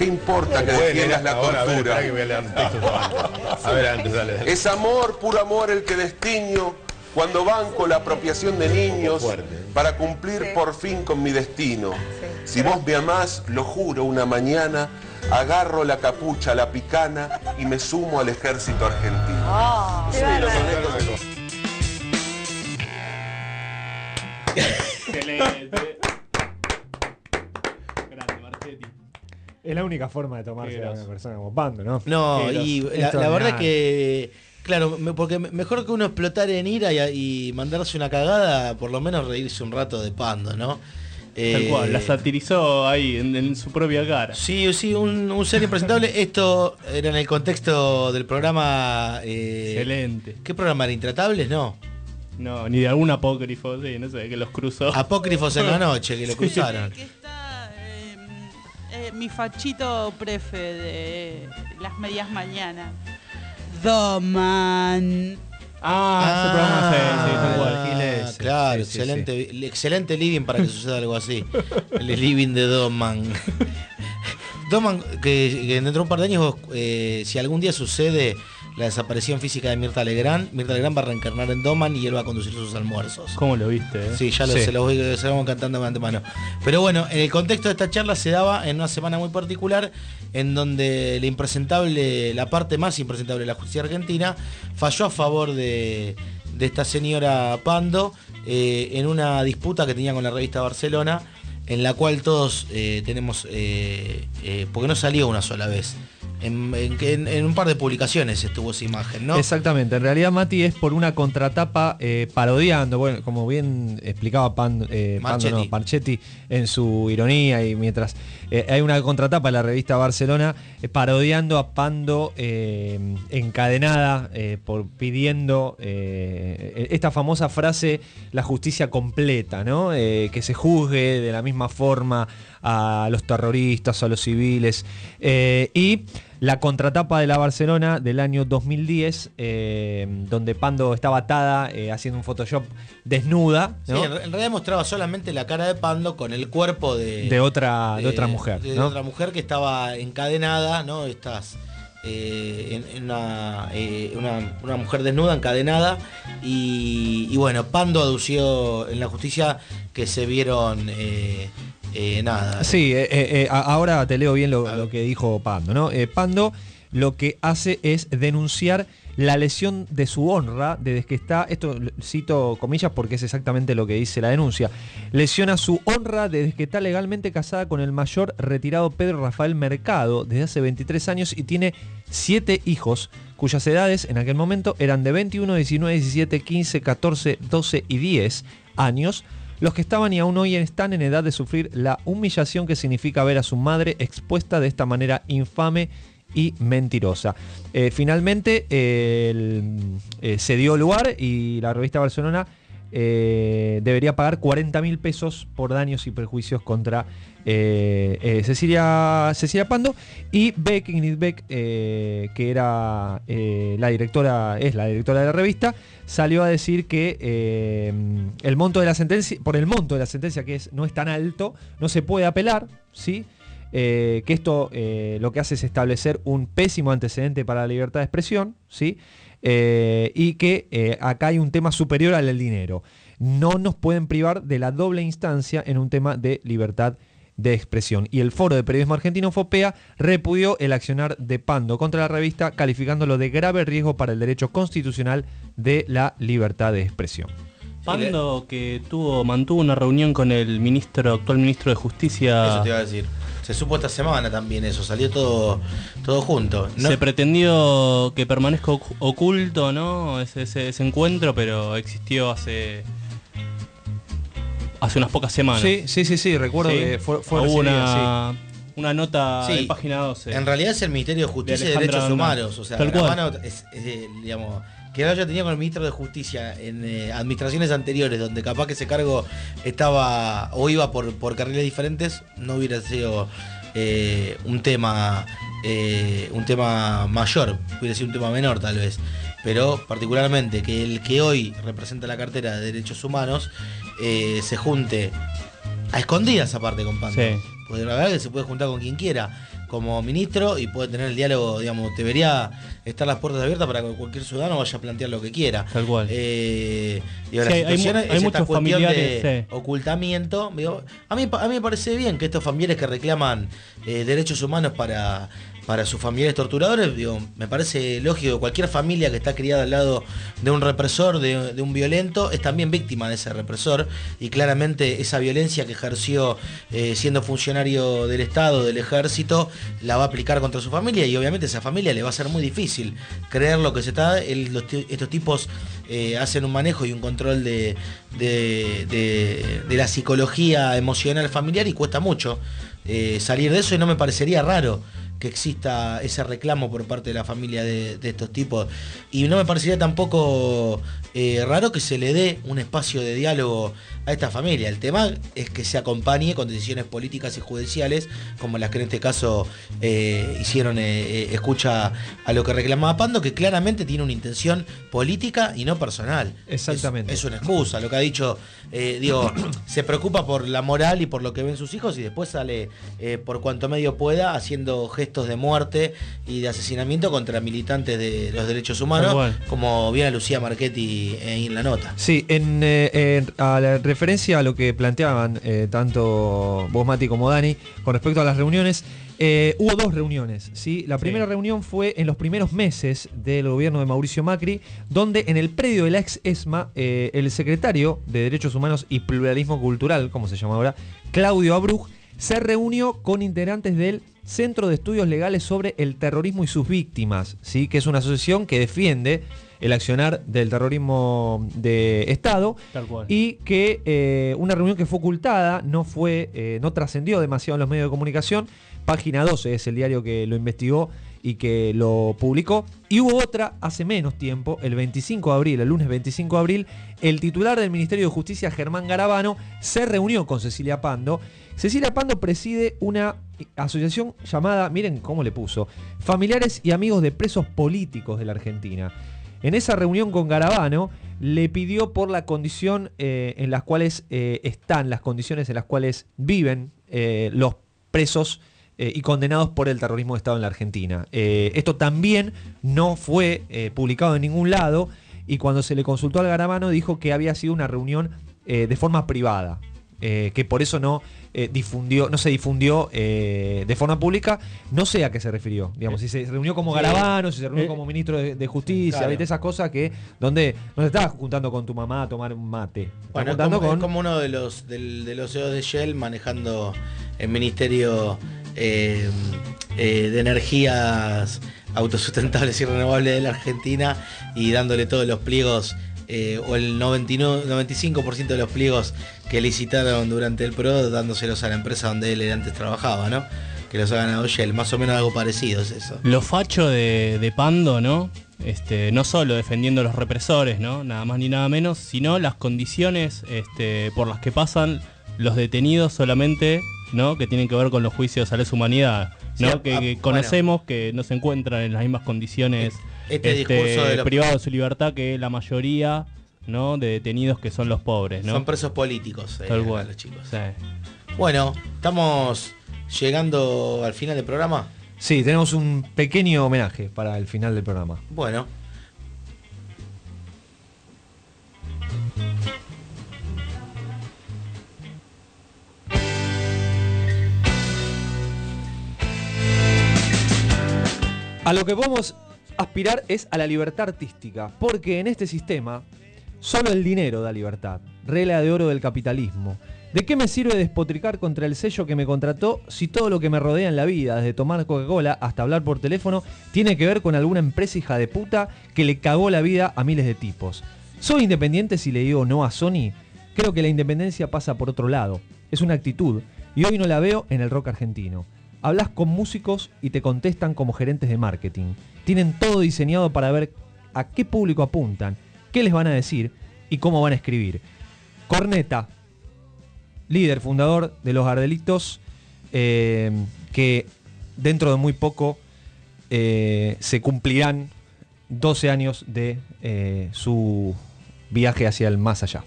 ¿Qué importa que defiendas la ahora, tortura? a. A ver, antes, dale, dale. Es amor, puro amor el que destiño cuando banco la apropiación de niños para cumplir por fin con mi destino. Si vos me amás, lo juro, una mañana agarro la capucha, la picana y me sumo al ejército argentino. Oh, Sí. Excelente. Grande, Marchetti. Es la única forma de tomarse a una persona como Pando, ¿no? No, y la, la verdad que, claro, me- porque me- mejor que uno explotar en ira y, y mandarse una cagada, por lo menos reírse un rato de pando, ¿no? Tal Eh, cual, la satirizó ahí en, en su propia cara. Sí, sí, un, un ser impresentable. Esto era en el contexto del programa. eh, Excelente. ¿Qué programa era? ¿Intratables? No. No, ni de algún apócrifo, sí, no sé, que los cruzó. Apócrifos en la noche, que lo Sí. cruzaron. Mi fachito prefe de las medias mañanas. Doman. Ah, ese programa, cual. Ah, Giles. claro, Sí, sí, excelente, excelente living para que suceda algo así. El living de Doman. Doman, que, que dentro de un par de años, eh, si algún día sucede la desaparición física de Mirta Legrand, Mirta Legrand va a reencarnar en Doman y él va a conducir sus almuerzos. ¿Cómo lo viste? eh? Sí, ya lo, se lo voy se lo vamos cantando de antemano. Pero bueno, en el contexto de esta charla se daba en una semana muy particular en donde la impresentable, la parte más impresentable de la justicia argentina, falló a favor de, de esta señora Pando eh, en una disputa que tenía con la revista Barcelona, en la cual todos eh, tenemos, eh, eh, porque no salió una sola vez. En, en- en- en un par de publicaciones estuvo esa imagen, ¿no? Exactamente, en realidad Mati es por una contratapa eh, parodiando, bueno, como bien explicaba Pan, eh, Pando, no, Marchetti. En su ironía y mientras eh, hay una contratapa en la revista Barcelona parodiando a Pando encadenada por pidiendo esta famosa frase la justicia completa, ¿no? Que se juzgue de la misma forma a los terroristas, a los civiles. Eh, y la contratapa de la Barcelona del año 2010, eh, donde Pando estaba atada eh, haciendo un Photoshop desnuda. Sí, ¿no? en, en realidad mostraba solamente la cara de Pando con el cuerpo de, De otra- de otra mujer, De, ¿no? otra mujer que estaba encadenada, ¿no? Eh, en, en una, eh, una, una mujer desnuda, encadenada. Y, y bueno, Pando adució en la justicia que se vieron eh, eh, nada. Sí, eh, eh, ahora te leo bien lo, lo que dijo Pando, ¿no? Pando lo que hace es denunciar la lesión de su honra desde que está, esto cito comillas porque es exactamente lo que dice la denuncia, lesiona su honra desde que está legalmente casada con el mayor retirado Pedro Rafael Mercado desde hace 23 años y tiene siete hijos cuyas edades en aquel momento eran de 21, 19, 17, 15, 14, 12 y 10 años, los que estaban y aún hoy están en edad de sufrir la humillación que significa ver a su madre expuesta de esta manera infame y mentirosa. Eh, finalmente eh, se dio lugar y la revista Barcelona eh, debería pagar 40 mil pesos por daños y perjuicios contra Cecilia, Cecilia Pando y Beck, Ingrid que era la directora, es la directora de la revista, salió a decir que eh, el monto de la sentencia, por el monto de la sentencia que es, no es tan alto, no se puede apelar, ¿sí? Eh, que esto eh, lo que hace es establecer un pésimo antecedente para la libertad de expresión, ¿sí? Y que acá hay un tema superior al del dinero. No nos pueden privar de la doble instancia en un tema de libertad expresión. Y el Foro de Periodismo Argentino FOPEA repudió el accionar de Pando contra la revista, calificándolo de grave riesgo para el derecho constitucional de la libertad de expresión. Pando que tuvo, mantuvo una reunión con el ministro, actual ministro de Justicia. Eso te iba a decir. Se supo esta semana también eso, salió todo, todo junto. No- Se pretendió que permanezca ocu- oculto, ¿no? Ese, ese- ese encuentro, pero existió hace hace unas pocas semanas. Sí, sí, sí, sí, recuerdo que fue- fue Hubo recibida, una, una nota Sí, de página 12. En realidad es el Ministerio de Justicia y Alejandra Derechos. Humanos. O sea, Tal la cual. mano es, es, eh, digamos, que haya tenido con el ministro de Justicia en eh, administraciones anteriores, donde capaz que ese cargo estaba o iba por, por carriles diferentes, no hubiera sido eh, un tema eh, un tema mayor, hubiera sido un tema menor tal vez. Pero particularmente que el que hoy representa la cartera de derechos humanos eh, se junte a escondidas aparte con Pando. Sí. Porque la verdad que se puede juntar con quien quiera como ministro y puede tener el diálogo, digamos, debería estar las puertas abiertas para que cualquier ciudadano vaya a plantear lo que quiera. Tal cual. Eh, digo, Sí, la hay- es hay esta muchos familiares, de sí. ocultamiento. Digo, a, mí, a mí me parece bien que estos familiares que reclaman eh, derechos humanos para, para sus familiares torturadores, me parece lógico cualquier familia que está criada al lado de un represor, de, un violento, es también víctima de ese represor y claramente esa violencia que ejerció eh, siendo funcionario del Estado, del ejército, la va a aplicar contra su familia y obviamente a esa familia le va a ser muy difícil creer lo que se está. estos tipos eh, hacen un manejo y un control de la psicología emocional familiar y cuesta mucho eh, salir de eso y no me parecería raro que exista ese reclamo por parte de la familia de, estos tipos. Y no me parecería tampoco eh, raro que se le dé un espacio de diálogo a esta familia. El tema es que se acompañe con decisiones políticas y judiciales, como las que en este caso eh, hicieron eh, escucha a lo que reclamaba Pando, que claramente tiene una intención política y no personal. Exactamente. Es, es una excusa. Lo que ha dicho, digo, se preocupa por la moral y por lo que ven sus hijos y después sale por cuanto medio pueda haciendo gestos de muerte y de asesinamiento contra militantes de los derechos humanos, como viene Lucía Marchetti ahí en la nota. Sí, en, eh, en- a la referencia a lo que planteaban eh, tanto vos, Mati, como Dani, con respecto a las reuniones, eh, hubo dos reuniones. ¿sí? La primera reunión fue en los primeros meses del gobierno de Mauricio Macri, donde en el predio de la ex ESMA, eh, el secretario de Derechos Humanos y Pluralismo Cultural, como se llama ahora, Claudio Abruj, se reunió con integrantes del Centro de Estudios Legales sobre el Terrorismo y sus Víctimas, ¿sí? que es una asociación que defiende el accionar del terrorismo de Estado Tal cual. y que eh, una reunión que fue ocultada, no fue, eh, no trascendió demasiado en los medios de comunicación. Página 12 es el diario que lo investigó y que lo publicó. Y hubo otra hace menos tiempo, el 25 de abril, el lunes 25 de abril, el titular del Ministerio de Justicia, Germán Garabano, se reunió con Cecilia Pando. Cecilia Pando preside una asociación llamada, miren cómo le puso, Familiares y Amigos de Presos Políticos de la Argentina. En esa reunión con Garabano le pidió por la condición eh, en las cuales eh, están, las condiciones en las cuales viven eh, los presos y condenados por el terrorismo de Estado en la Argentina. Esto también no fue publicado en ningún lado y cuando se le consultó al Garabano dijo que había sido una reunión de forma privada, que por eso no eh, difundió, no se difundió eh, de forma pública. No sé a qué se refirió. Digamos, si se reunió como. Garabano, si se reunió Eh, como ministro de, de Justicia, claro. ¿viste? esas cosas que donde no te estás juntando con tu mamá a tomar un mate. Bueno, es juntando como, con es como uno de los del- de los CEOs de Shell manejando el Ministerio eh, eh, de Energías Autosustentables y Renovables de la Argentina y dándole todos los pliegos eh, o el 99, 95% de los pliegos que licitaron durante el PRO dándoselos a la empresa donde él antes trabajaba, ¿no? Que los ha ganado Shell, más o menos algo parecido es eso. Lo facho de, de Pando, ¿no? Este, no solo defendiendo a los represores, ¿no? Nada más ni nada menos, sino las condiciones este, por las que pasan los detenidos solamente, ¿no? Que tienen que ver con los juicios a la humanidad, ¿no? Sí, que, ah, que bueno. conocemos que no se encuentran en las mismas condiciones Este discurso de los- privados de su libertad que la mayoría, ¿no? De detenidos que son los pobres, ¿no? Son presos políticos, eh, Tal cual. los chicos. Sí. Bueno, estamos llegando al final del programa. Sí, tenemos un pequeño homenaje para el final del programa. Bueno. A lo que podemos aspirar es a la libertad artística, porque en este sistema solo el dinero da libertad, regla de oro del capitalismo. ¿De qué me sirve despotricar contra el sello que me contrató si todo lo que me rodea en la vida, desde tomar Coca-Cola hasta hablar por teléfono, tiene que ver con alguna empresa hija de puta que le cagó la vida a miles de tipos? ¿Soy independiente si le digo no a Sony? Creo que la independencia pasa por otro lado. Es una actitud, y hoy no la veo en el rock argentino. Hablas con músicos y te contestan como gerentes de marketing. Tienen todo diseñado para ver a qué público apuntan, qué les van a decir y cómo van a escribir. Corneta, líder, fundador de los Gardelitos, eh, que dentro de muy poco eh, se cumplirán 12 años de eh, su viaje hacia el más allá.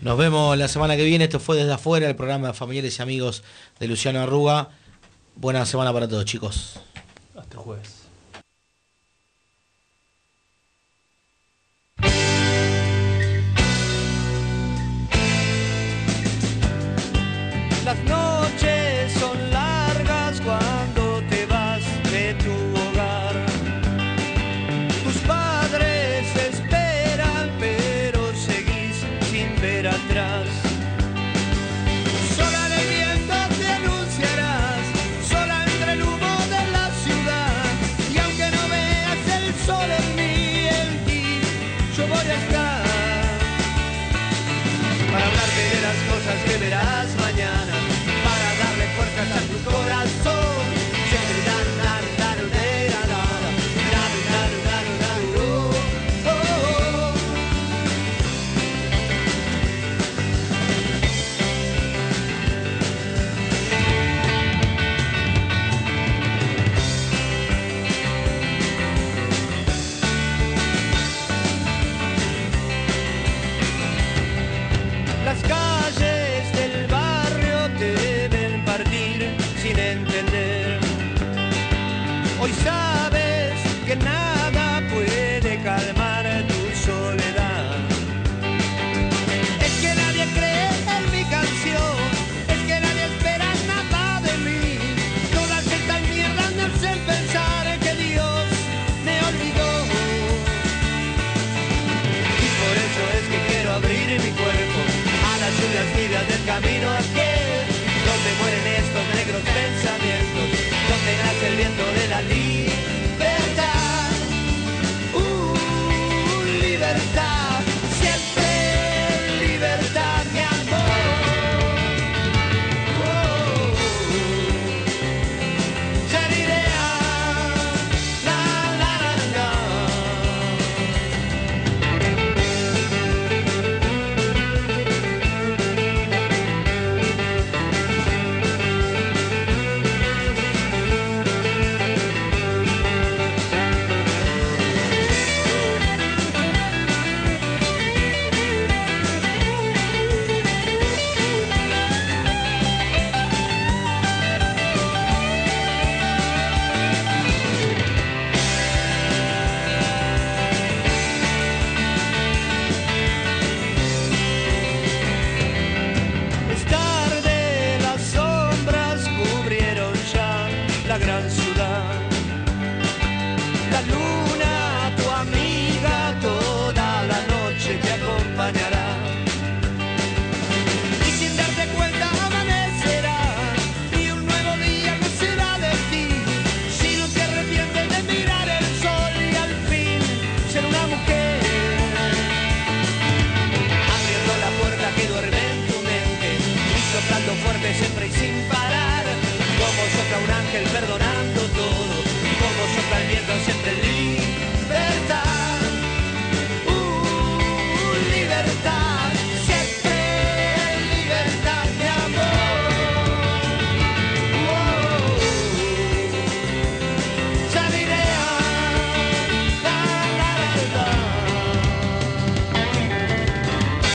Nos vemos la semana que viene. Esto fue desde afuera el programa de familiares y amigos de Luciano Arruga. Buena semana para todos, chicos. Hasta jueves.